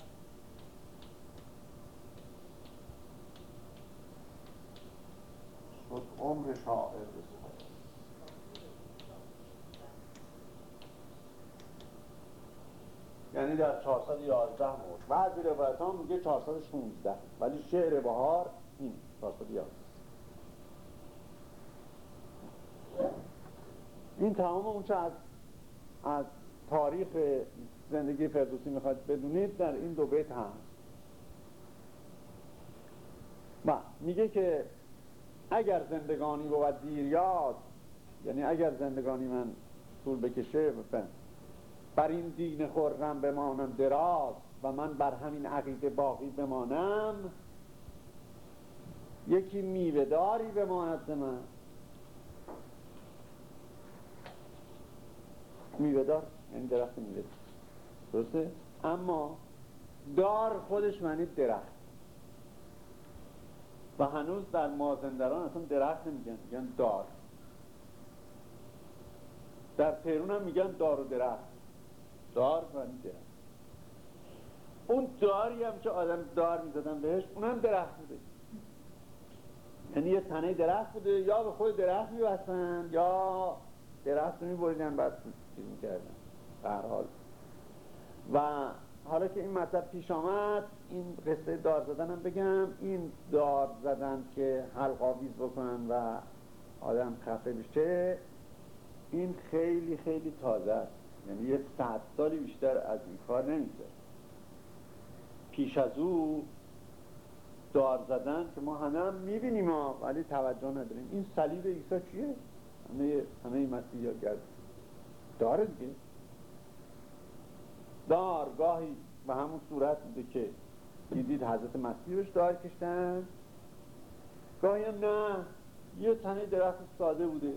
[SPEAKER 1] شد عمر شاعر بسیار یعنی در 411 مرد بعضی روایت ها میگه 416 ولی شعر بهار این 411 این تمام اونچه از از تاریخ زندگی فردوسی می‌خواد بدونید در این دو بیت هست. و میگه که اگر زندگانی بود دیر یاد یعنی اگر زندگانی من طول بکشه بفهم بر این دین خورم بمانم دراز و من بر همین عقیده باقی بمانم یکی میوهداری بماند من. میوهدار یعنی درخت میوه. درسته؟ اما دار خودش معنی درخت. و هنوز در مازندران اصلا درخت نمیگن میگن دار. در تهرون هم میگن دار و درخت. دار و درخت. اون داری هم که آدم دار می‌زدن بهش اونم درخت بوده. یعنی یه تنه درخت بوده یا به خود درخت میبستن یا درخت رو میبریدن بعد چیز می‌کردن. حال. و حالا که این مطلب پیش آمد این قصه دار زدن هم بگم. این دار زدن که حلقاویز بکنن و آدم خفه بشه این خیلی خیلی تازه است. یعنی یه صد سالی بیشتر از این کار نمیشه. پیش از او دار زدن که ما همه هم می‌بینیم ها ولی توجه نداریم. این صلیب عیسی چیه؟ همه همه مسیحی ها گرد داره دیگه. دار گاهی به همون صورت بوده که دیدید حضرت مسیح روش دار کشتن. گاهی نه یه تنه درخت ساده بوده.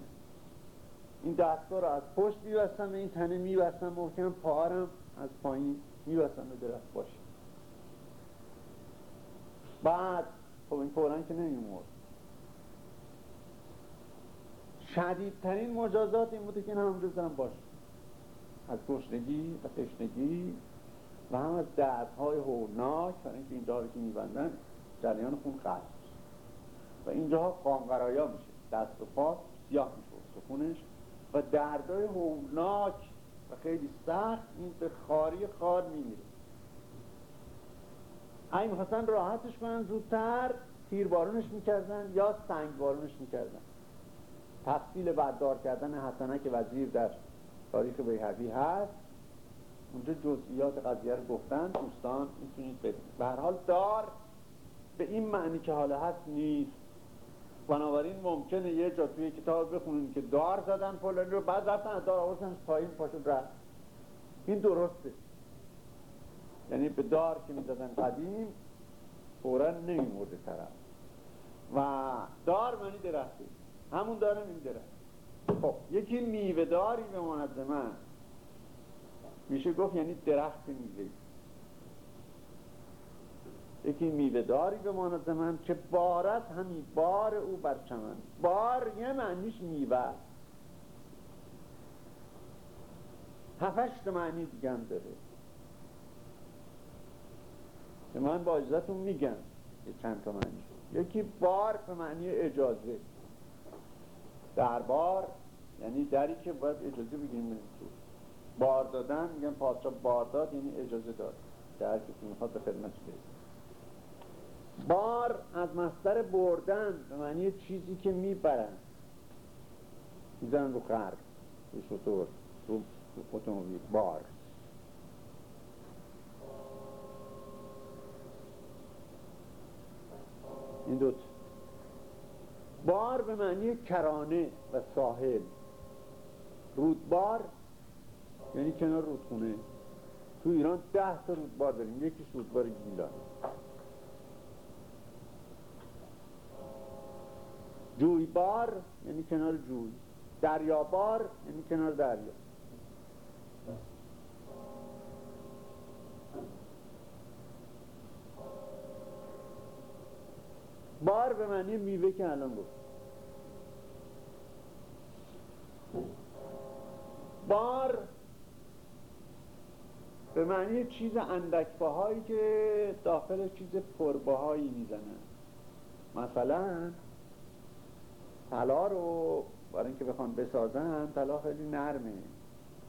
[SPEAKER 1] این دستگاه رو از پشت میبستم این تنه میبستم. محکم پاهارم از پایین میبستم به درخت باشه. بعد خب این فورا که نمیمورد شدیدترین مجازات این بوده که این هم بزنم باشه. از گشنگی و تشنگی و هم از دردهای هولناک برای اینکه اینجا رو که میبندن جریان خون قطع و اینجاها قانقرایا میشه. دست و پا سیاه میشه. سخونش و دردهای هولناک و خیلی سخت این به خاری خار میمیره. اگه می‌خواستن راحتش کنن زودتر تیربارونش می‌کردن یا سنگبارونش می‌کردن. تفصیل بردار کردن حسنک وزیر در تاریخ بیهقی هست. اونجا جزئیات قضیه رو گفتن. دوستان می‌تونید بدونید. به هر حال دار به این معنی که حالا هست نیست. بنابراین ممکنه یه جا توی کتاب بخونیم که دار زدن فلانی رو بعد رفتن دار آوردن پایین پاشون رفت. این درسته. یعنی به دار که می‌زدن قدیم فورا نمیمورده طرف. و دار معنی درخته. همون داره این درخت خب یکی میوه داری بماند من. میشه گفت یعنی درخت میوه. یکی میوه داری بماند من که بارت همی بار او بر چمن. بار یه معنیش میوه. هفشت معنی دیگه داره. که من با اجازتون میگم. یه چند تا معنی. یکی بار به معنی اجازه. دربار یعنی دری که باید اجازه بگیریم تو. بار دادن میگن پادشاه بار داد یعنی اجازه داد. در کسی می‌خواد به خدمت برسه بار از مصدر بردن به معنی چیزی که می‌برن. می‌زنن رو خرد رو شطور. رو اتومبیل. بار. این دوت بار به معنی کرانه و ساحل. رودبار یعنی کنار رودخونه. تو ایران ده تا رودبار داریم. یکی رودبار گیلان. جویبار یعنی کنار جوی. دریابار یعنی کنار دریا. بار به معنی میوه که الان گفت. بار به معنی چیز اندکباهایی که داخل چیز پرباهایی می‌زنن. مثلا طلا رو برای اینکه بخوان بسازن طلا خیلی نرمه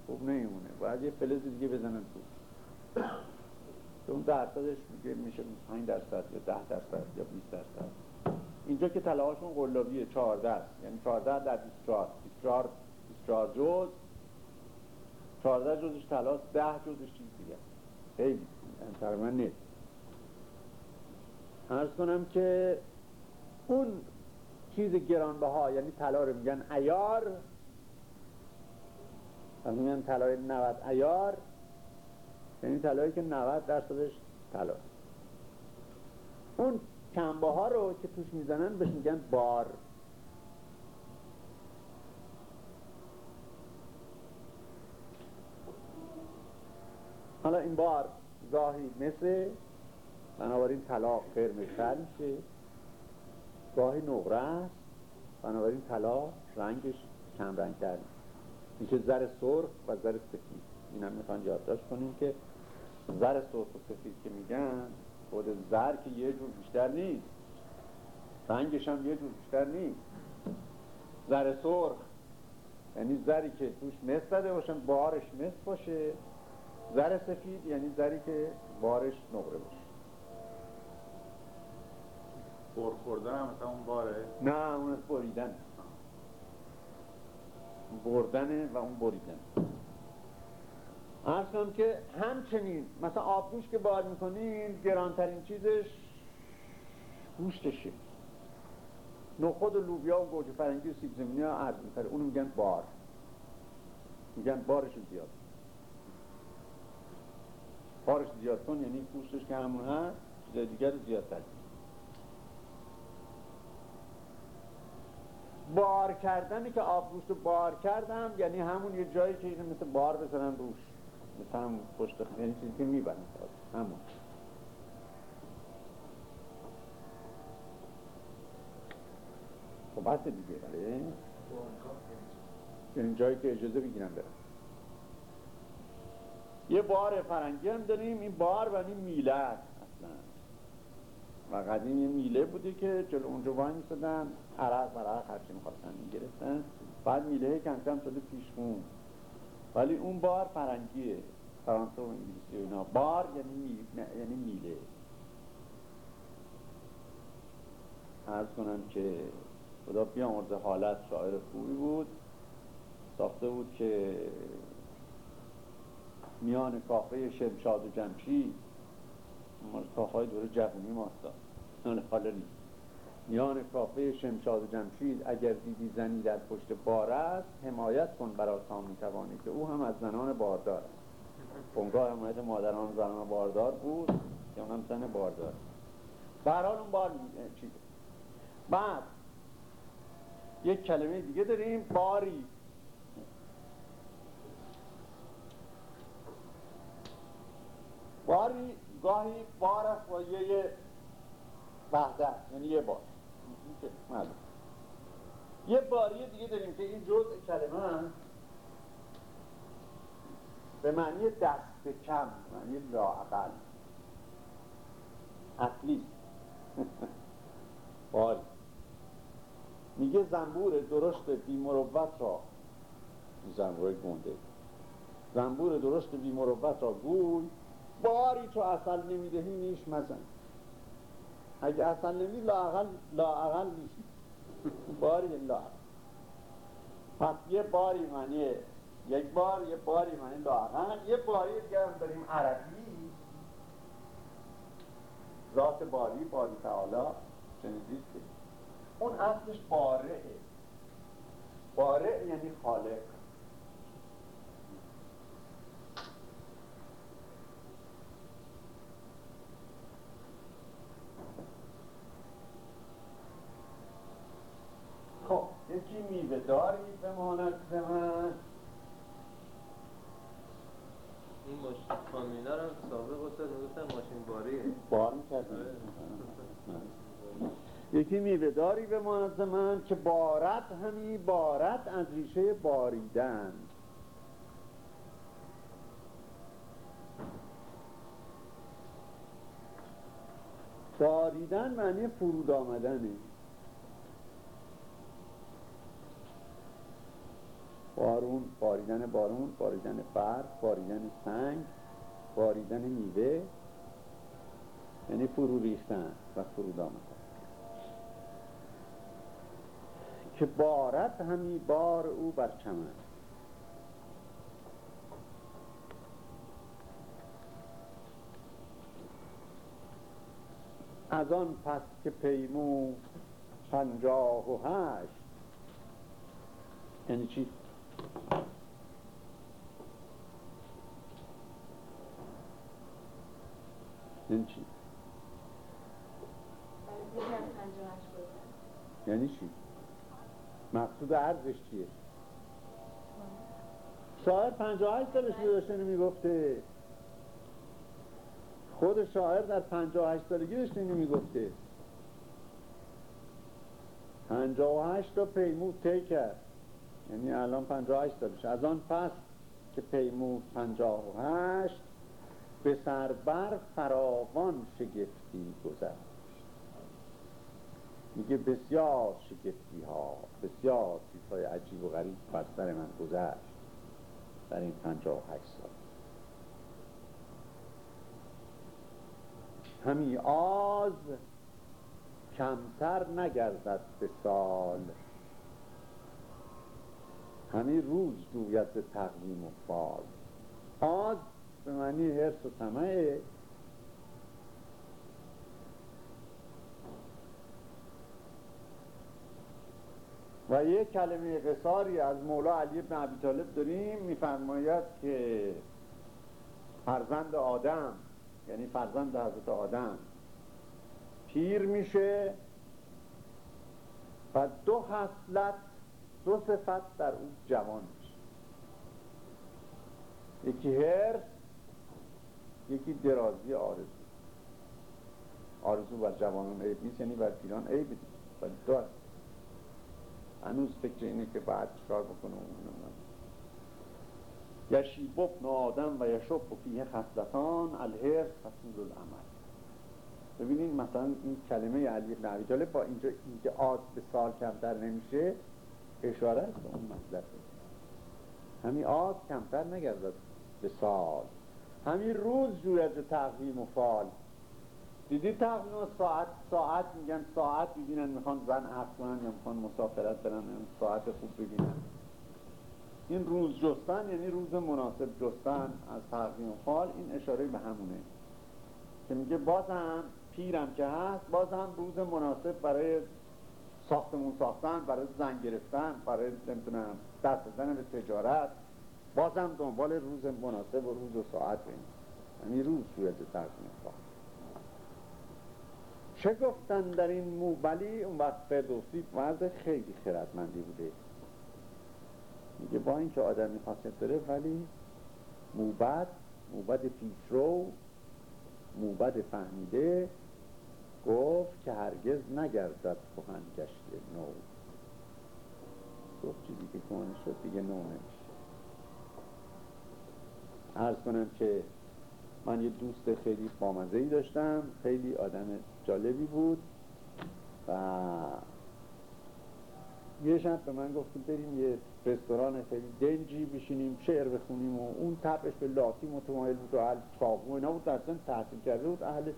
[SPEAKER 1] خوب نمیمونه باید یه فلز دیگه بزنن تو. که اون درصدش میگه میشه 5 درصد یا 10 درصد یا 20 درصد. اینجا که طلاهاشون قلابیه 14 یعنی 14 در 24 24 24 جز 14 جزش طلاست 10 جزش چیز دیگه. خیلی. تقریبا نیست. ارز کنم که اون چیز گرانبها یعنی طلا رو میگن ایار میگن طلای 90 ایار یعنی طلایی که 90 درصدش طلا. اون کمبه ها رو که توش می‌زنن بهش میگن بار. حالا این بار گاهی مثل بنابراین طلا قرمزتر میشه. گاهی نقره است بنابراین طلا رنگش کم رنگ تر میشه زر سرخ و زر سفید. این هم می‌خوان یادداشت کنیم که زر سرخ و سفید که میگن خود زر که یه جور بیشتر نیست. رنگش هم یه جور بیشتر نیست. زر سرخ یعنی زری که توش مس زده باشن بارش مس باشه. زر سفید یعنی زری که بارش نقره باشه.
[SPEAKER 4] بر خوردن هم مثلا اون باره؟
[SPEAKER 1] نه اون از بریدن. بردنه و اون بریدن. ارز که همچنین مثلا آبگوش که بار می‌کنین گرانترین چیزش گوشتشه. نخود و لوبیا و گوجه فرنگی و سیب زمینی ها عرض می‌کنه. اونو میگن بار. میگن بارش زیاد. بارش زیاد کن یعنی پوستش که همون هست چیز دیگر زیادتر بار کردنی که آبگوشت رو بار کردم یعنی همون یه جایی که مثل بار بزنن روش. مثل همون پشت یعنی چیزی که می‌برن همون. خب بسته دیگه. بله. یعنی جایی که اجازه بگیرم برم. یه بار فرنگی هم داریم این بار و این میله اصلا. و قدیم یه میله بوده که جلو اونجا وای میسدن عرق برق هرچی می‌خواستن می‌گرفتن. بعد میله کم کم شده پیشخون ولی اون بار فرنگیه. فرانسه و انگلیسی و اینا. بار یعنی, می... یعنی میله. عرض کنم که خدا بیامرزه حالت شاعر خوبی بود. ساخته بود که میان کافه شمشاد و جمشید. مال کافه دور جوونی ماستا حالا نیست. میان کافه شمشاد جمشید اگر دیدی زنی در پشت بار است حمایت کن برای تا می‌توانی که او هم از زنان باردار است. اونگاه حمایت مادران زنان باردار بود که هم زن باردار برحال اون بار چیزه بعد یک کلمه دیگه داریم باری. باری گاهی بار است با یه وحدت یعنی یه بار. معلوم یه باری دیگه داریم که این جزء کلمه به معنی دست کم معنی لاعقل اصلی باری. میگه زنبور درشت بی مروت را زنبور گونده زنبور درشت بی مروت را گوی باری تو اصل نمی‌دهی نیش مزن. اگه اصلا نمی لاقل لاقل میشی. باری لاقل پس یه باری معنی یک بار یه باری معنی لاقل یه باری دیگه هم داریم عربی. ذات باری باری تعالی. شنیدید که؟ اون اصلش بارعه بارع یعنی خالق خب یکی میوه داری بماند به من؟
[SPEAKER 3] این ماشین کامینا رو سابق استاد می‌گفتن ماشین باریه.
[SPEAKER 1] بار می‌کردن یکی میوه داری بماند به من که بارت همی بارت از ریشه باریدن. باریدن معنی فرود آمدنه. بارون باریدن بارون باریدن برف باریدن سنگ باریدن میوه یعنی فرو ریختن و فرود آمدن که بارت همی بار او بر چمن. از آن پس که پیمو پنجاه و هشت. یعنی چی؟ یعنی چی؟ یعنی چی؟ مقصود عرضش چیه؟ شاعر 58 سالش داشته نمی‌گفته خود شاعر در 58 سالگی داشته نمی‌گفته 58 تا پیمود طی کرد یعنی الان 58 سالش از آن پس که پیمود 58 به سربر فراوان شگفتی گذشت. میگه بسیار شگفتی ها بسیار چیزهای عجیب و غریب بر سر من گذشت در این 58 سال. همی آز کمتر نگردد به سال همی روز جوید به تقویم و فال آز به معنی حرس و طمعه. و یک کلمه قصاری از مولا علی بن ابی طالب داریم میفرماید که فرزند آدم یعنی فرزند حضرت آدم پیر میشه و دو خصلت دو صفت در او جوان میشه. یکی هرس یکی درازی آرزو. آرزو بر جوانان عیب نیست یعنی بر پیران عیب نیست. ولی دو هنوز فکر اینه که بعد چکار بکنه یشیب ابن آدم و یشب فیه خصلتان الهرس رسول العمل. ببینید مثلا این کلمه علی بن ابی طالب با اینجا آد به سال کمتر نمیشه. اشاره است؟ به اون مطلب. همین آد کمتر نگردد به سال. همین روز جوید تقویم و فال. دیدی تقویم ساعت ساعت میگن ساعت می‌بینن می‌خوان زن عقل کنن یا می‌خوان مسافرت برن ساعت خوب ببینن. این روز جستن یعنی روز مناسب جستن از تقویم و فال. این اشاره به همونه. که میگه باز هم پیرم که هست باز هم روز مناسب برای ساختمون ساختن برای زن گرفتن برای نمی‌تونم دست زن به تجارت. بازم دنبال روز مناسب و روز و ساعت بینیم یعنی روز سویت تقویم فال چه گفتن در این موبلی اون وقت فردوسی مرد خیلی خردمندی بوده. میگه با اینکه آدمی خاصیت داره ولی موبد موبد پیشرو موبد فهمیده گفت که هرگز نگردد کهن گشته نو. گفت چیزی که کهنه شد دیگه نو نمیشه. عرض کنم که من یه دوست خیلی بامزه ای داشتم خیلی آدم جالبی بود و یه شب به من گفتیم بریم یه رستوران خیلی دنجی بشینیم شعر بخونیم و اون تپش به لاتی متمایل بود و اهل چاقو اینا بود در تحصیل کرده بود اهل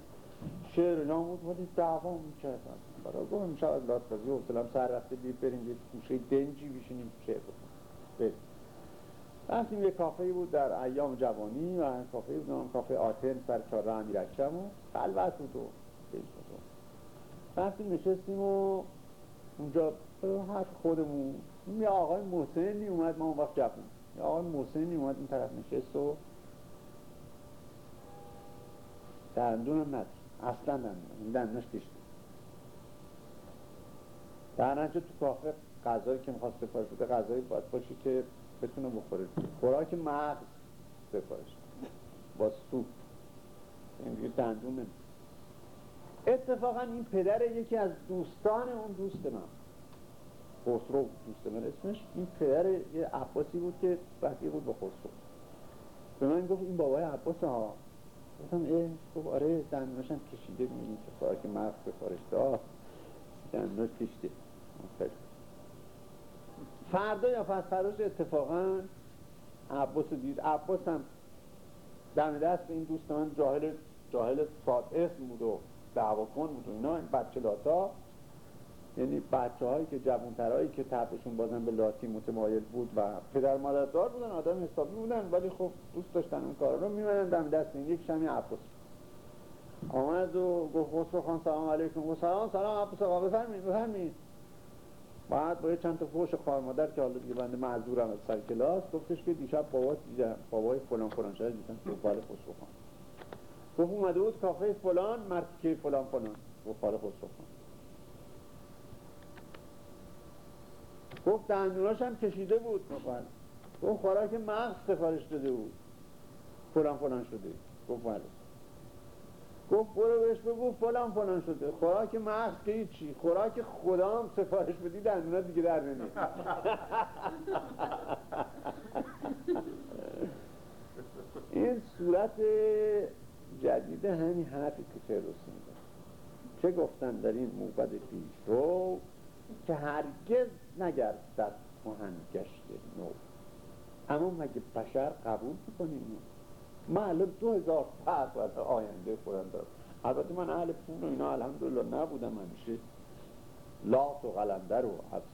[SPEAKER 1] شعر اینا بود ولی دعوا می‌کرد برای گفتم از لات بازی حوصلم سر رفته بیر بریم یه گوشه دنجی بشینیم شعر بکنیم رفتیم یه کافه بود در ایام جوانی و کافه بود نام کافه آتن سر چهار امیرکشم و خلوت بود و رفتیم نشستیم و اونجا حرف خودمون. یه آقای محسنی اومد ما اون وقت جوون یه آقای محسنی اومد این طرف نشست و دندون هم نداشت. اصلا دندونش کشته در تو کافه غذایی که می‌خواست سفارش بده غذایی باید باشی که بتونه بخوره خوراک مغز سفارش با سوپ این دندون اتفاقا این پدر یکی از دوستان اون دوست من خسرو دوست من اسمش این پدر یه عباسی بود که رفیق بود با خسرو به من گفت این بابای عباس ها گفتم اه گفت آره دندونش هم کشیده می‌بینی که خوراک مغز سفارش داد. دندونش کشیده. فردا یا پس فرداش اتفاقا عباس دید. عباس هم دم دست این دوست من جاهل جاهل اسم بود و دعوا کن بود و اینا این بچه لاتا یعنی بچه هایی که جوانترهایی که طبعشون بازم به لاتی متمایل بود و پدر مادردار بودن آدم حسابی بودن ولی خب دوست داشتن اون کار رو میمنن دم دست این یک شمی عباس آمد و گفت خسرو خان سلام علیکم. گفت سلام سلام عباس آقا بفرمید بفرمید بعد با یه چند تا فوش خوار مادر که حالا دیگه بنده معذورم از سر کلاس گفتش که دیشب بابا دیدم بابای فلان فلان شده دیدم بله خسرو خان. گفت اومده بود کافه فلان مرد که فلان فلان. گفت بله خسرو خان. گفت دندوناش هم کشیده بود. گفت گفت خوراک مغز سفارش داده بود. فلان فلان شده. گفت بله. گفت برو بهش بگو فلان فلان شده. خوراک مغز که چی خوراک خدا هم سفارش بدی دندونا دیگه در نمیاد. این صورت جدید همین حرفی که میده چه گفتن در این موبد پیش؟ رو که هرگز نگردد مهن گشت نو. اما مگه بشر قبول می‌کنیم من الان دو هزار فرق آینده خودم دارم. البته من اهل پول و اینا الحمدلله نبودم همیشه. لات و قلندر و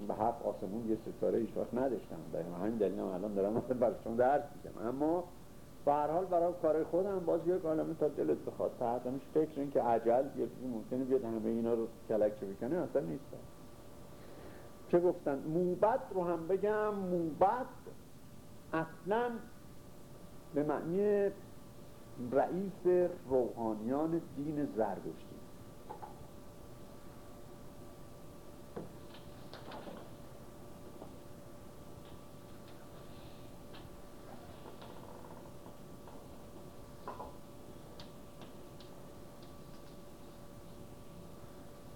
[SPEAKER 1] به هفت آسمون یه ستاره ایش وقت نداشتم. در همین دلیل هم الان دارم برشون درس میگم اما به هر حال برای کار خودم باز یک عالمه تا دلت بخواد. ساعتمش فکر این که عجل یه ممکنه بیاد همه اینا رو کلکچه بکنه اصلا نیست. چه گفتن؟ موبت رو هم بگم موبت اصلا به معنی رئیس روحانیان دین زردشتی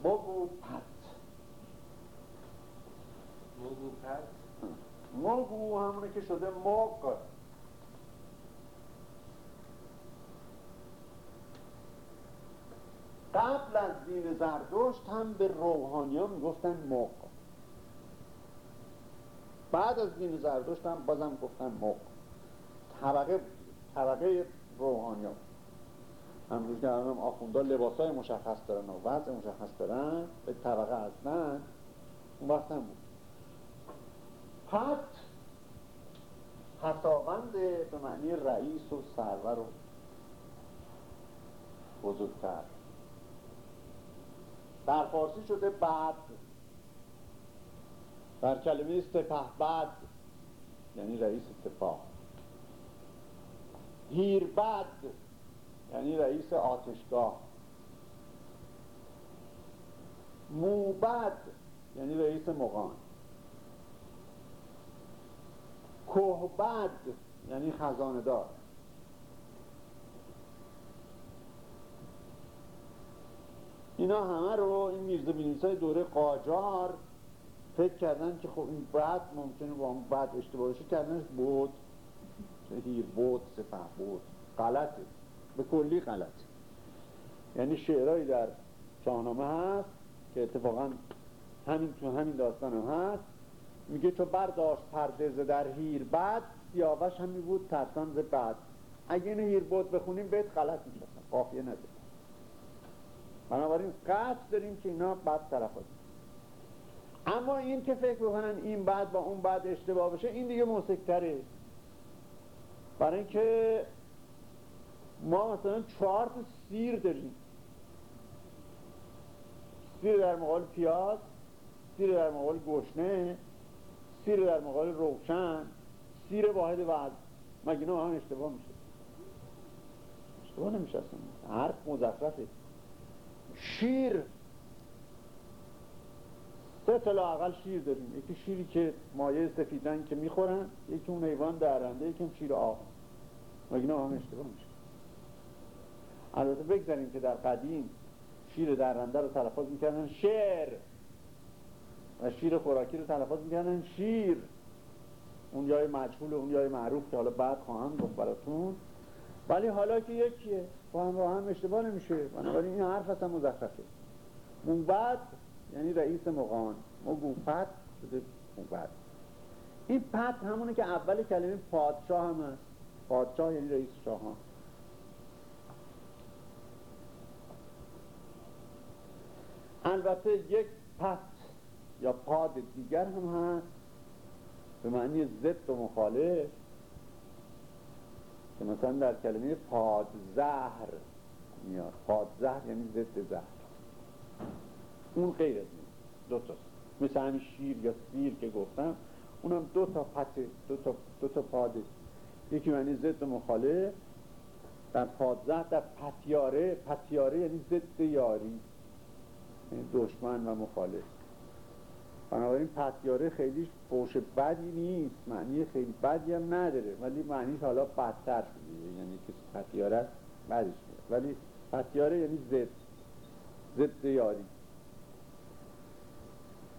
[SPEAKER 3] موگو پت موگو پت
[SPEAKER 1] موگو همونه که شده موگ قبل زردشت هم به روحانیان می‌گفتن موق. بعد از دین زردشت هم بازم گفتن موق. طبقه طبقه روحانیان که هم آخونده لباس های مشخص دارن و وضع مشخص دارن به طبقه هستن. اون وقت هم بود. پت خطاوند به معنی رئیس و سرور و بزرگتر. در فارسی شده بعد. در کلمه سپه بعد یعنی رئیس سپاه هیربد یعنی رئیس آتشگاه. موبد یعنی رئیس مقام. کوهبد یعنی خزاندار اینا همه رو این میرزا بینیس های دوره قاجار فکر کردن که خب این بعد ممکنه با اون بعد اشتباه باشه کردنش بود. هیر بود سپه بود. غلطه به کلی غلطه یعنی شعرهایی در شاهنامه هست که اتفاقا همین تو همین داستان هم هست. میگه چو برداشت پردزه در هیر بعد سیاوش همی بود ترسان ز بعد اگه اینو هیر بود بخونیم بیت غلط میشه قافیه نداره بنابراین قصد داریم که اینا بد تلفظ اما این که فکر بکنن این بعد با اون بعد اشتباه بشه این دیگه موسیقتره برای اینکه ما مثلا چهار تا سیر داریم. سیر در مقابل پیاز سیر در مقابل گشنه سیر در مقابل روشن سیر واحد وعد. مگه نه هم اشتباه میشه؟ اشتباه نمیشه اصلا. حرف مزخرفه. شیر. سه تا لاقل شیر داریم. یکی شیری که مایه سفیدن که می‌خورن یکی اون حیوان درنده یکی اون شیر آب. مگه هم اشتباه میشه؟ البته بگذاریم که در قدیم شیر درنده رو تلفظ می‌کردن شیر. و شیر خوراکی رو تلفظ می‌کردن شیر. اون یای مجهول اون یای معروف که حالا بعد خواهم گفت براتون. ولی حالا که یکیه با هم با هم اشتباه نمیشه. بنابراین این حرف اصلا مزخرفه. موبد یعنی رئیس مقان مگوپت شده موبد این پت همونه که اول کلمه پادشاه هم هست. پادشاه یعنی رئیس شاهان. البته یک پت یا پاد دیگر هم هست. به معنی ضد و مخالف. که مثلا در کلمه پادزهر میاد. پادزهر یعنی ضد زهر. اون غیر از دو تا. مثل همین شیر یا سیر که گفتم اونم دو تا پته دو تا, دو تا پاده یکی معنی ضد مخالف در پادزهر در پتیاره پتیاره یعنی ضد یاری. یعنی دشمن و مخالف. بنابراین پتیاره خیلی فوش بدی نیست. معنی خیلی بدی هم نداره. ولی معنیش حالا بدتر شده. یعنی که پتیاره بدش ولی پتیاره یعنی زد زد یاری.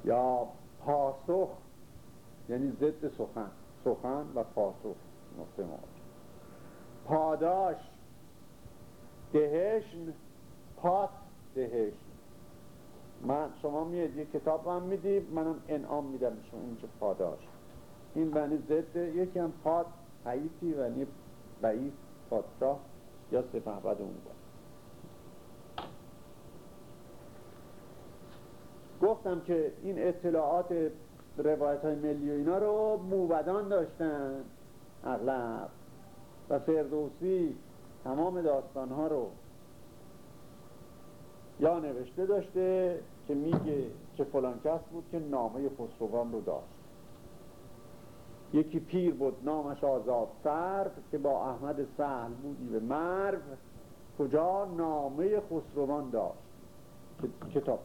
[SPEAKER 1] یا پاسخ. یعنی ضد سخن. سخن و پاسخ. نقطه ما پاداش. دهشن. پات دهشن من شما میاد یه کتاب هم میدی منم انعام میدم شما اینجا پاداش. این بنی ضد یکی هم پاد حیثی و یعنی رئیس پادشاه یا سپهبد اون بود گفتم که این اطلاعات روایت های ملی و اینا رو موبدان داشتن اغلب و فردوسی تمام داستان ها رو یا نوشته داشته که میگه که فلان کس بود که نامه خسروان رو داشت. یکی پیر بود نامش آزاد سرد که با احمد سهل بودی به مرو کجا نامه خسروان داشت؟ کتاب.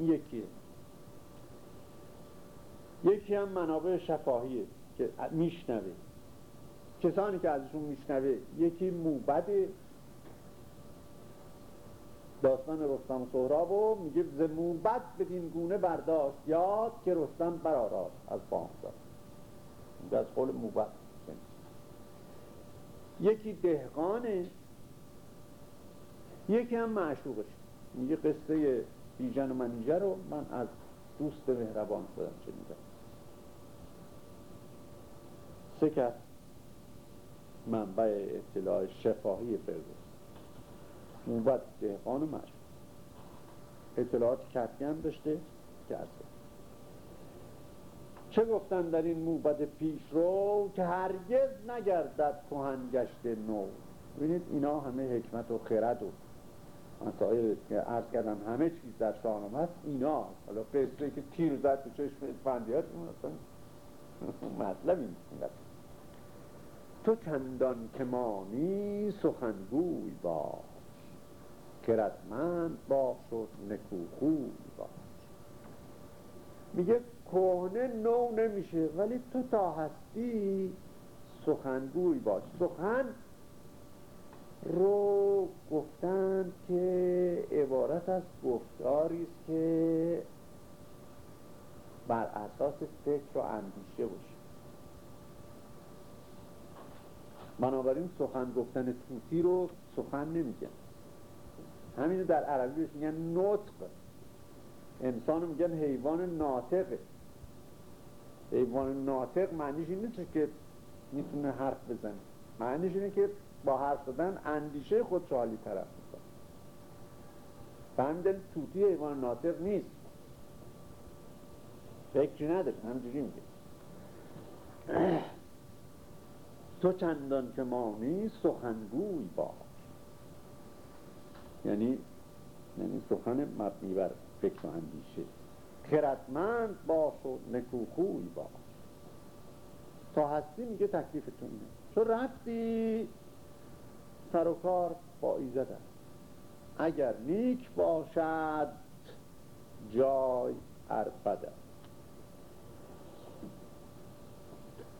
[SPEAKER 1] یکیه یکی. هم منابع شفاهیه که میشنوه. کسانی که ازشون میشنوه یکی موبده داستان رستم سهراب و میگه ز موبد بدین گونه برداشت یاد که رستم براراد از بامزاد از قول موبد یکی دهقانه یکی هم معشوقش. میگه قصه بیژن و منیجه رو من از دوست مهربان خودم شنیدم سه کس منبع اطلاع شفاهی فردوس موبت دهقان مشهور اطلاعات کتی هم داشته که چه گفتن در این موبت پیش رو که هرگز نگردد کهن گشت نو؟ ببینید اینا همه حکمت و خرد و مسائل که عرض کردم همه چیز در شاهنامه هست. اینا حالا قصه که تیر زد به چشم اسفندیات مطلب این تو چندان که مانی سخنگوی باش. کرتمند باش و نکوخوی باش. میگه کهنه نو نمیشه ولی تو تا هستی سخنگوی باش. سخن رو گفتن که عبارت از گفتاری است که بر اساس فکر و اندیشه باشه. بنابراین سخن گفتن توتی رو سخن نمیگن. همینو در عربی بهش میگن نطق. انسان میگن حیوان ناطقه حیوان ناطق معنیش این نیست که می‌تونه حرف بزنه. معنیش اینه که با حرف زدن اندیشه خود حالی طرف می‌کنه.
[SPEAKER 5] دلیل توتی حیوان ناطق نیست. فکری نداره همجوری میگه. تو چندان که مانی سخنگوی باش یعنی یعنی سخن مبنی بر فکر و اندیشه. خردمند باش و نکوخوی باش. تا هستی میگه تکلیفتون اینه. تو رفتی سر و کار با ایزد اگر نیک باشد جای اربده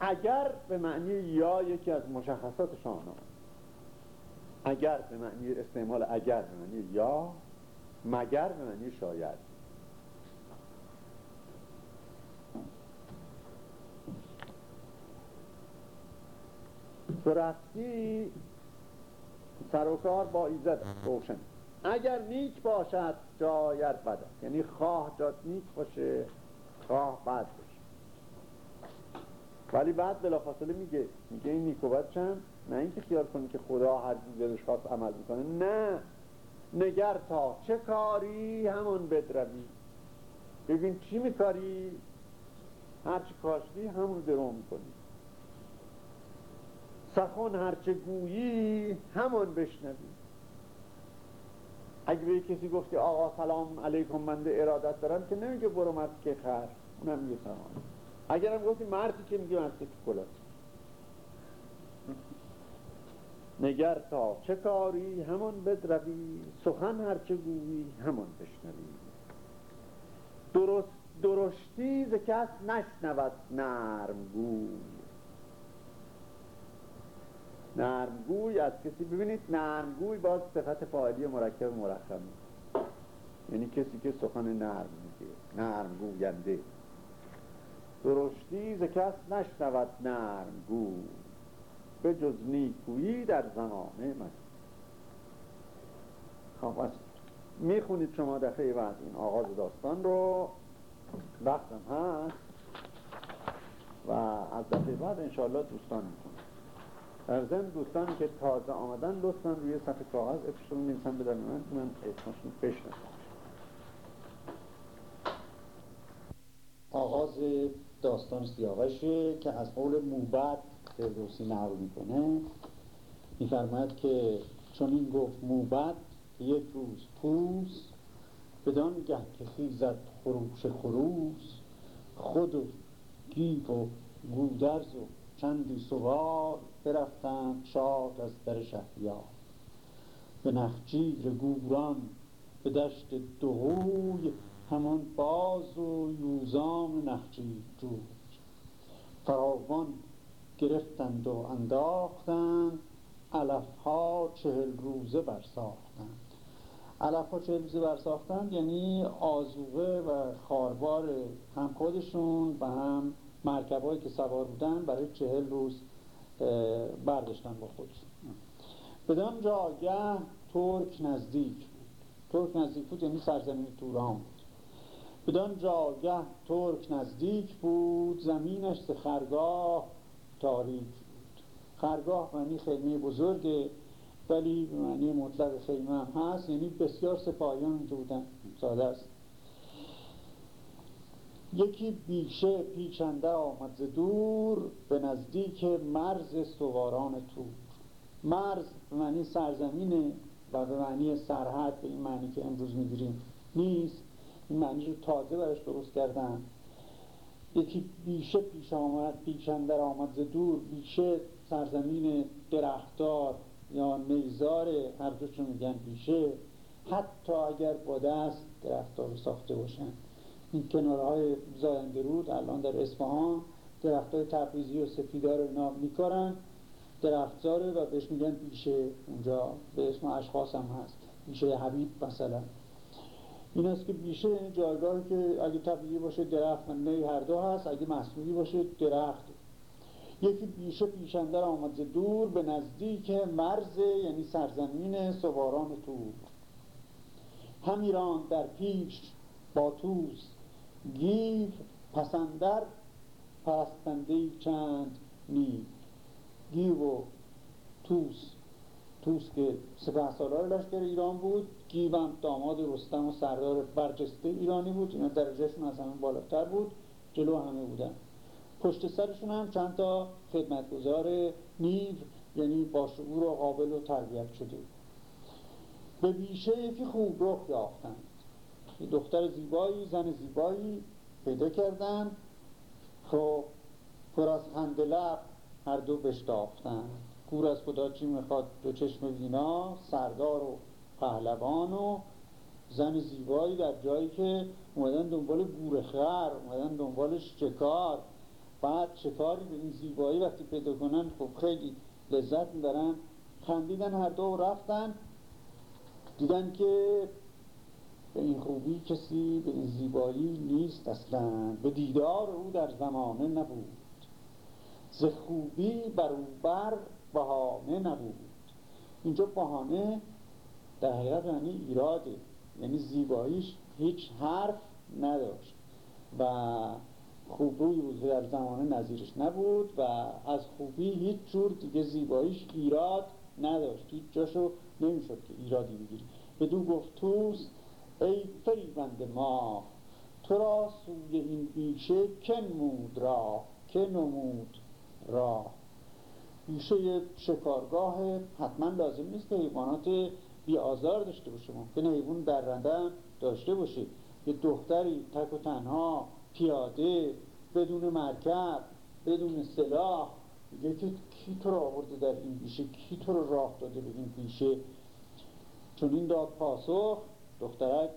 [SPEAKER 5] اگر به معنی یا یکی از مشخصات شاهنامه اگر به معنی استعمال اگر به معنی یا مگر به معنی شاید. رفتی سر و کار با ایزد روشن. اگر نیک باشد جاید بده یعنی خواه جات نیک باشه خواه بد باشه. ولی بعد بلافاصله میگه میگه این نیک و بد چند؟ نه اینکه خیال کنی که خدا هر دلش خواست عمل می‌کنه. نه. نگر تا. چه کاری همون بدروی. ببین چی میکاری؟ هرچی کاشتی همون درو می‌کنی. سخن هرچه گویی همون بشنوی. اگه به کسی گفتی آقا سلام علیکم بنده ارادت دارم که نمیگه برو مرد که خر. اونم میگه سلام اگرم گفتی مردی که میگه مرد که کلات نگر تا چه کاری همون بدروی سخن هرچه گویی همون بشنوی. درست درشتی ز کس نشنود نرم گوی. نرمگوی از کسی ببینید نرمگوی باز صفت فاعلی مرکب مرخم یعنی کسی که سخن نرم میگه نرمگوینده درشتی ز کس نشنود نرمگوی به جز نیکویی در زمانه من خب از می‌خونید شما دفعه بعد این آغاز داستان رو. وقتم هست. و از دفعه بعد انشاءالله دوستان می‌کنم در ضمن دوستانی که تازه آمدن لطفا روی صفحه کاغذ اسمشون می‌نویسن بدن من من اسمشون بشناسم
[SPEAKER 1] آغاز داستان سیاوشه که از قول موبت فردوسی نقل می‌کنه میفرماید که چون این گفت موبت یک روز پوس بدان گه که خیزد خروش خروس خود و گیف و گودرز و چندی سوار برفتند شاد از در شهریار. به نخجیر گوران به دشت دهوی همان باز و یوزان نخجیر جوی. فراوان گرفتند و انداختند. علفها چهل روزه برساختند. علفها چهل روزه برساختند یعنی آزوغه و خاربار هم خودشون و هم مرکبایی که سوار بودن برای چهل روز برداشتن با خودشون. بدان جاگه ترک نزدیک بود. ترک نزدیک بود یعنی سرزمین توران بود. بدان جاگه ترک نزدیک بود زمینش خرگاه تاریک بود. خرگاه معنی خیمه بزرگه ولی معنی مطلق خیمه هم هست یعنی بسیار سپاهیان اونجا بودن ساده است. یکی بیشه پیچنده آمد دور به نزدیک مرز سواران تور. مرز به معنی سرزمینه و به معنی سرحد به این معنی که امروز می‌گیریم نیست. این معنی رو تازه برش درست کردن. یکی بیشه پیش آمد پیچنده آمد ز دور. بیشه سرزمین درختار یا نیزار هر دوشون میگن بیشه. حتی اگر با دست درختار رو ساخته باشن. این کنارهای زاینده رود الان در اصفهان درخت های تبریزی و سفیدار رو اینا میکارن. درختزاره و بهش میگن بیشه. اونجا به اسم اشخاص هم هست. بیشه حبیب مثلا. این است که بیشه یعنی جایگاهی که اگه طبیعی باشه درخت نه هر دو هست. اگه مصنوعی باشه درخت. یکی بیشه پیشنده آمد دور به نزدیک مرز یعنی سرزمین سواران تور همیران در پیش با توس گیو پسندر پرستنده چند نیو گیو و توس توس که سپه سالار لشکر ایران بود گیوم داماد رستم و سردار برجسته ایرانی بود. اینا درجهشون از همه بالاتر بود. جلو همه بودن. پشت سرشون هم چند تا خدمتگزار نیو یعنی با شعور و قابل و تربیت شده. به بیشه یکی خوب رخ یافتند دختر زیبایی زن زیبایی پیدا کردن. خب پر از خنده لب هر دو بشتافتن. گور از خدا چی می‌خواد دو چشم وینا سردار و پهلوان و زن زیبایی در جایی که اومدن دنبال گورخر اومدن دنبال شکار. بعد شکاری به این زیبایی وقتی پیدا کنن خب خیلی لذت می‌برن. خندیدن هر دو رفتن. دیدن که به این خوبی کسی به این زیبایی نیست اصلا. به دیدار او در زمانه نبود. ز خوبی بر او بر بهانه نبود. اینجا بهانه در حقیقت یعنی ایراده. یعنی زیباییش هیچ حرف نداشت و خوبی بود. در زمانه نظیرش نبود و از خوبی هیچ جور دیگه زیباییش ایراد نداشت. هیچ جاشو نمی‌شد که ایرادی بگیری. بدون گفت توست ای فریبند ما تو را سوی این بیشه که نمود را که نمود را بیشه شکارگاه حتما لازم نیست که حیوانات بی آزار داشته باشه ممکن حیوان درنده داشته باشه. یه دختری تک و تنها پیاده بدون مرکب بدون سلاح. که کی تو رو آورده در این بیشه کی تو رو راه داده به این بیشه چون این داد پاسخ دخترک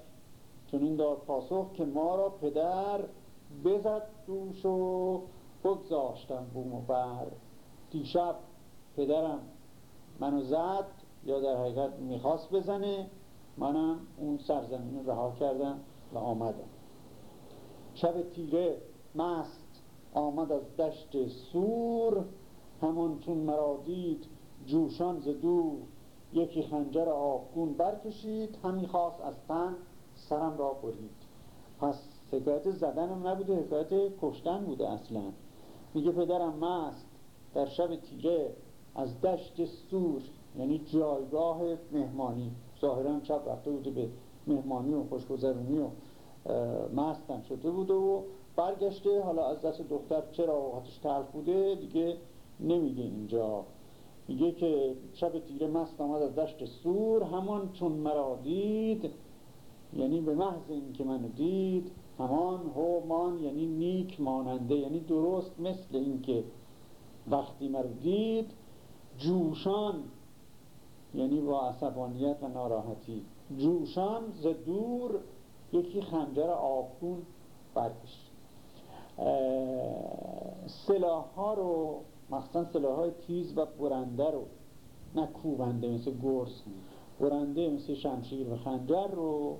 [SPEAKER 1] چون این داد پاسخ که ما را پدر بزد دوش و بگذاشتم بوم و بر. دیشب پدرم منو زد یا در حقیقت می‌خواست بزنه منم اون سرزمین رها کردم و آمدم. شب تیره مست آمد از دشت سور همان چون مرا دید جوشان ز دور. یکی خنجر آبگون برکشید همی خواست از تن سرم را برید. پس حکایت زدنم نبوده حکایت کشتن بوده اصلا. میگه پدرم مست در شب تیره از دشت سور یعنی جایگاه مهمانی ظاهرا شب رفته بوده به مهمانی و خوشگذرونی و مستن شده بوده و برگشته حالا از دست دختر چرا اوقاتش تلخ بوده دیگه نمیگه اینجا. میگه که شب تیره مست آمد از دشت سور همان چون مرا دید یعنی به محض این که منو دید همان هومان یعنی نیک ماننده یعنی درست مثل اینکه وقتی مرا دید جوشان یعنی با عصبانیت و ناراحتی جوشان ز دور یکی خنجر آبگون برکشید سلاح ها رو مخصوصا سلاح های تیز و برنده رو نه کوبنده مثل گرس برنده مثل شمشیر و خنجر رو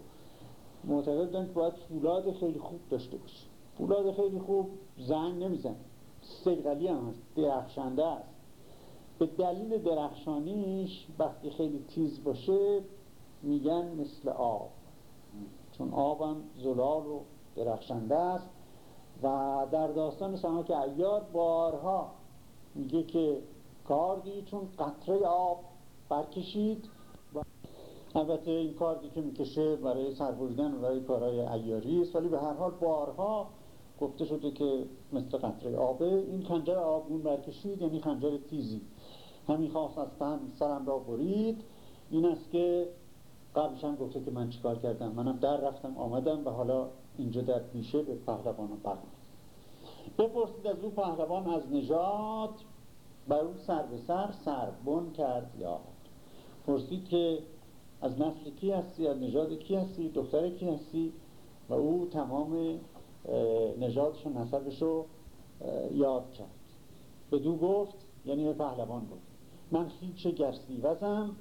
[SPEAKER 1] معتقد که باید فولاد خیلی خوب داشته باشه. فولاد خیلی خوب زنگ نمیزن سیغلی هم هست درخشنده است. به دلیل درخشانیش وقتی خیلی تیز باشه میگن مثل آب. چون آبم زلال و درخشنده است. و در داستان سمک ایار بارها میگه که کاردی چون قطره آب برکشید و البته این کاردی که می‌کشه برای سربریدن و برای کارهای ایاری است ولی به هر حال بارها گفته شده که مثل قطره آبه. این خنجر آبگون برکشید یعنی خنجر تیزی. همین خواست از تن سرم را برید. این است که قبلش هم گفته که من چیکار کردم؟ منم در رفتم آمدم و حالا اینجا در بیشه به پهلوان و بپرسید از او پهلوان از نژاد بر او سر به سر سربن کرد یاد پرسید که از نسل کی هستی؟ از نژاد کی هستی؟ دختر کی هستی؟ و او تمام نژادش و نسبش رو یاد کرد. به دو گفت یعنی به پهلوان گفت. من خیچ وزم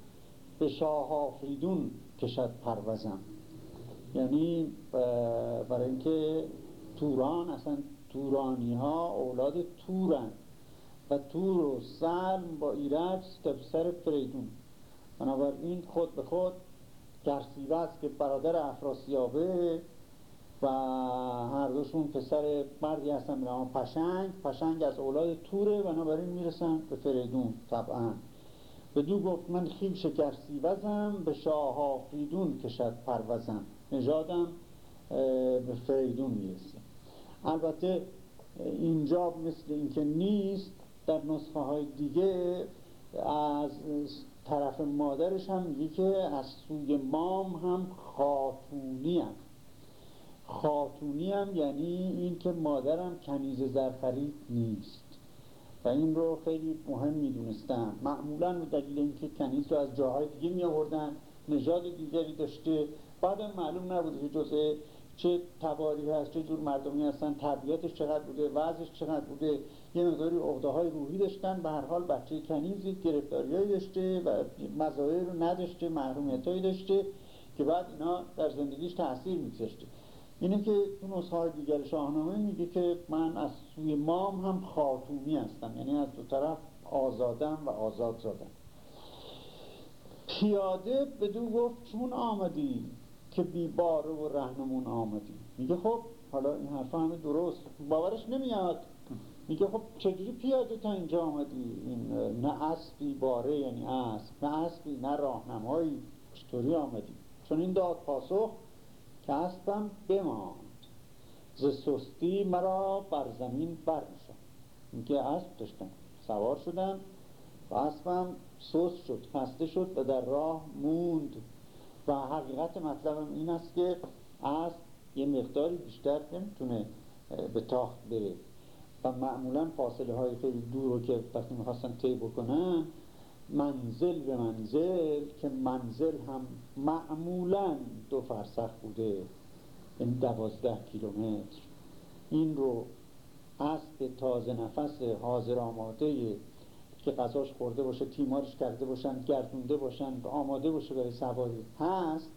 [SPEAKER 1] به شاه آفریدون کشد پروزم. یعنی برای اینکه توران اصلا تورانی ها اولاد تورن. و تور و سلم با ایرج سر فریدون. بنابراین خود به خود گرسیوز که برادر افراسیابه و هر دوشون پسر مردی هستن به پشنگ. پشنگ از اولاد توره بنابراین می‌رسن به فریدون طبعا. بدو گفت من خیل شکر سیوزم به شاه آفریدون کشد پروزم. نژادم به فریدون می‌رسه. البته اینجا مثل اینکه نیست در نسخه های دیگه از طرف مادرش هم میگه که از سوی مام هم خاتونی هم خاتونی هم یعنی این که مادرم کنیز زرخرید نیست. و این رو خیلی مهم می‌دونستم. معمولا به دلیل اینکه کنیز رو از جاهای دیگه می آوردن نژاد دیگری داشته. بعدم معلوم نبوده که جزء چه تباری هست چه جور مردمی هستن طبیعتش چقدر بوده وضعش چقدر بوده. یه مقداری عقده های روحی داشتن. به هر حال بچه کنیزی گرفتاریایی داشته و مزایای رو نداشته محرومیتایی داشته که بعد اینا در زندگیش تاثیر میگذاشته. اینه که تو نسخه دیگر شاهنامه میگه که من از سوی مام هم خاتونی هستم. یعنی از دو طرف آزادم و آزاد زادم پیاده بدو گفت چون آمدی که بیباره و رهنمون آمدی. میگه خب حالا این حرف همه درست. باورش نمیاد. میگه خب چجوری پیاده تا اینجا آمدی؟ این نه اسبی باره یعنی اسب. نه اسبی نه راهنمایی. چطوری آمدی؟ چون این داد پاسخ که بماند. ز سستی مرا بر زمین برنشان میگه اسب داشتم. سوار شدم و اسبم سست شد خسته شد و در راه موند. و حقیقت مطلبم این است که اسب یه مقداری بیشتر نمی‌تونه به تاخت بره. و معمولا فاصله های خیلی دور رو که وقتی می‌خواستن طی بکنن منزل به منزل که منزل هم معمولا دو فرسخ بوده این یعنی دوازده کیلومتر. این رو اسب تازه نفس حاضر آماده که غذاش خورده باشه تیمارش کرده باشن گردونده باشن آماده باشه برای سواری. هست.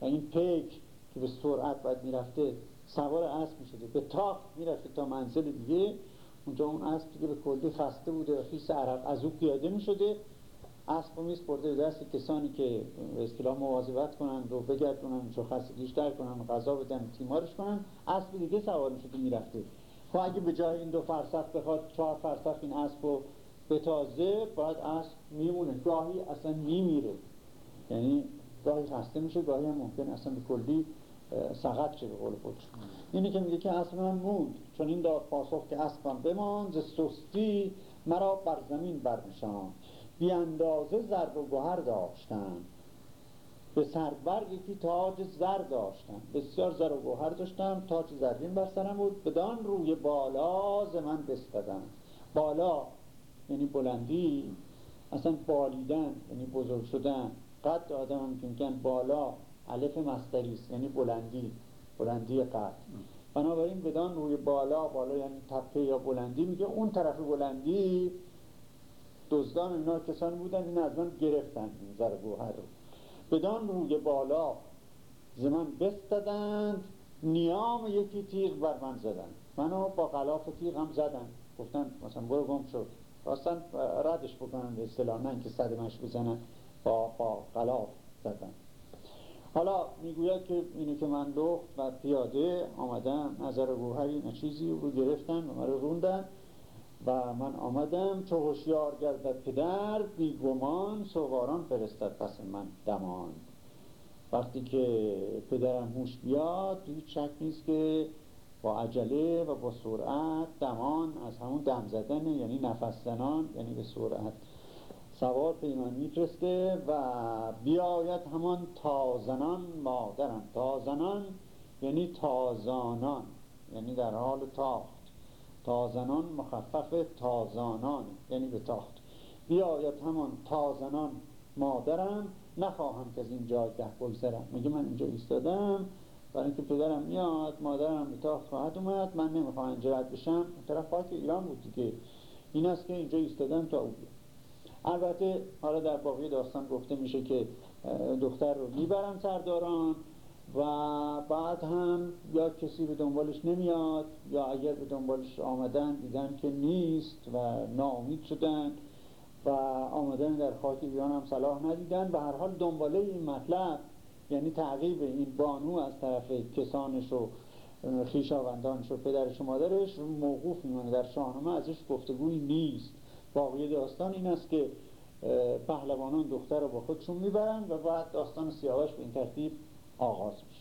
[SPEAKER 1] و این پیک که به سرعت باید می‌رفته سوار اسب می‌شده. به تاخت می‌رفته تا منزل دیگه. اونجا اون اسب دیگه به کلی خسته بوده و خیس عرب از او پیاده می‌شده. اسب میز برده به دست کسانی که به اصطلاح مواظبت کنند و بگردونن خستگیش در کنن غذا بدن تیمارش کنن اسب دیگه سوار می‌شده می‌رفته. خب اگه به جای این دو فرسخ بخواد چهار فرسخ این اسب رو به تازه باید اسب میمونه. گاهی اصلا میمیره. یعنی گاهی خسته میشه گاهی هم ممکن اصلا به کلی سقط شه به قول خودش. اینی که میگه که اسب من موند چون این داد پاسخ که اسبم بمان ز سستی مرا بر زمین برنشان بی اندازه زرد و گوهر داشتن. به سربر یکی تاج زر داشتم بسیار زر و گوهر داشتم. تاج زرین بر سرم بود. بدان روی بالا ز من بستدم بالا یعنی بلندی. اصلا بالیدن یعنی بزرگ شدن. قد آدم هم که میگن بالا. علف مستری یعنی بلندی. بلندی قد. بنابراین بدان روی بالا بالا یعنی تپه یا بلندی میگه اون طرف بلندی دزدان اینا کسانی بودن این از من گرفتن این زر گوهر رو. بدان روی بالا زمان بستدند نیام یکی تیغ بر من زدن. منو با غلاف تیغ هم زدن. گفتن مثلا برو گم شد راستن ردش بکنن به اصطلاح نه اینکه صدمش بزنن با, با غلاف زدن. حالا می‌گوید که اینه که من لخت و پیاده آمدم نظر گوهری چیزی رو گرفتن و من رو روندن. و من آمدم چه هوشیار گردد پدر بیگمان سواران فرستد پس من دمان. وقتی که پدرم هوش بیاد هیچ شک نیست که با عجله و با سرعت دمان از همون دم زدن یعنی نفس زنان یعنی به سرعت سوار پیمان میفرسته و بیاید همان تازنان مادرم تازنان یعنی تازانان یعنی در حال تاخت تازنان مخفف تازانان یعنی به تاخت. بیاید همان تازنان مادرم نخواهم که از این جایگه بگذرم. میگه من اینجا ایستادم برای اینکه پدرم میاد مادرم به تاخت خواهد اومد من نمی‌خوام اینجا رد بشم. طرف خاک ایران بود دیگه. این است که اینجا ایستادم تا او البته حالا در باقی داستان گفته میشه که دختر رو می‌برن سرداران. و بعد هم یا کسی به دنبالش نمیاد یا اگر به دنبالش آمدن دیدن که نیست و ناامید شدن و آمدن در خاک ایران هم صلاح ندیدن و هر حال دنباله این مطلب یعنی تعقیب این بانو از طرف کسانش و خیشاوندانش و پدرش و مادرش موقوف میمونه. در شاهنامه ازش گفتگوی نیست. باقی داستان این است که پهلوانان دختر رو با خودشون می‌برن و بعد داستان سیاوش به این ترتیب آغاز میشه.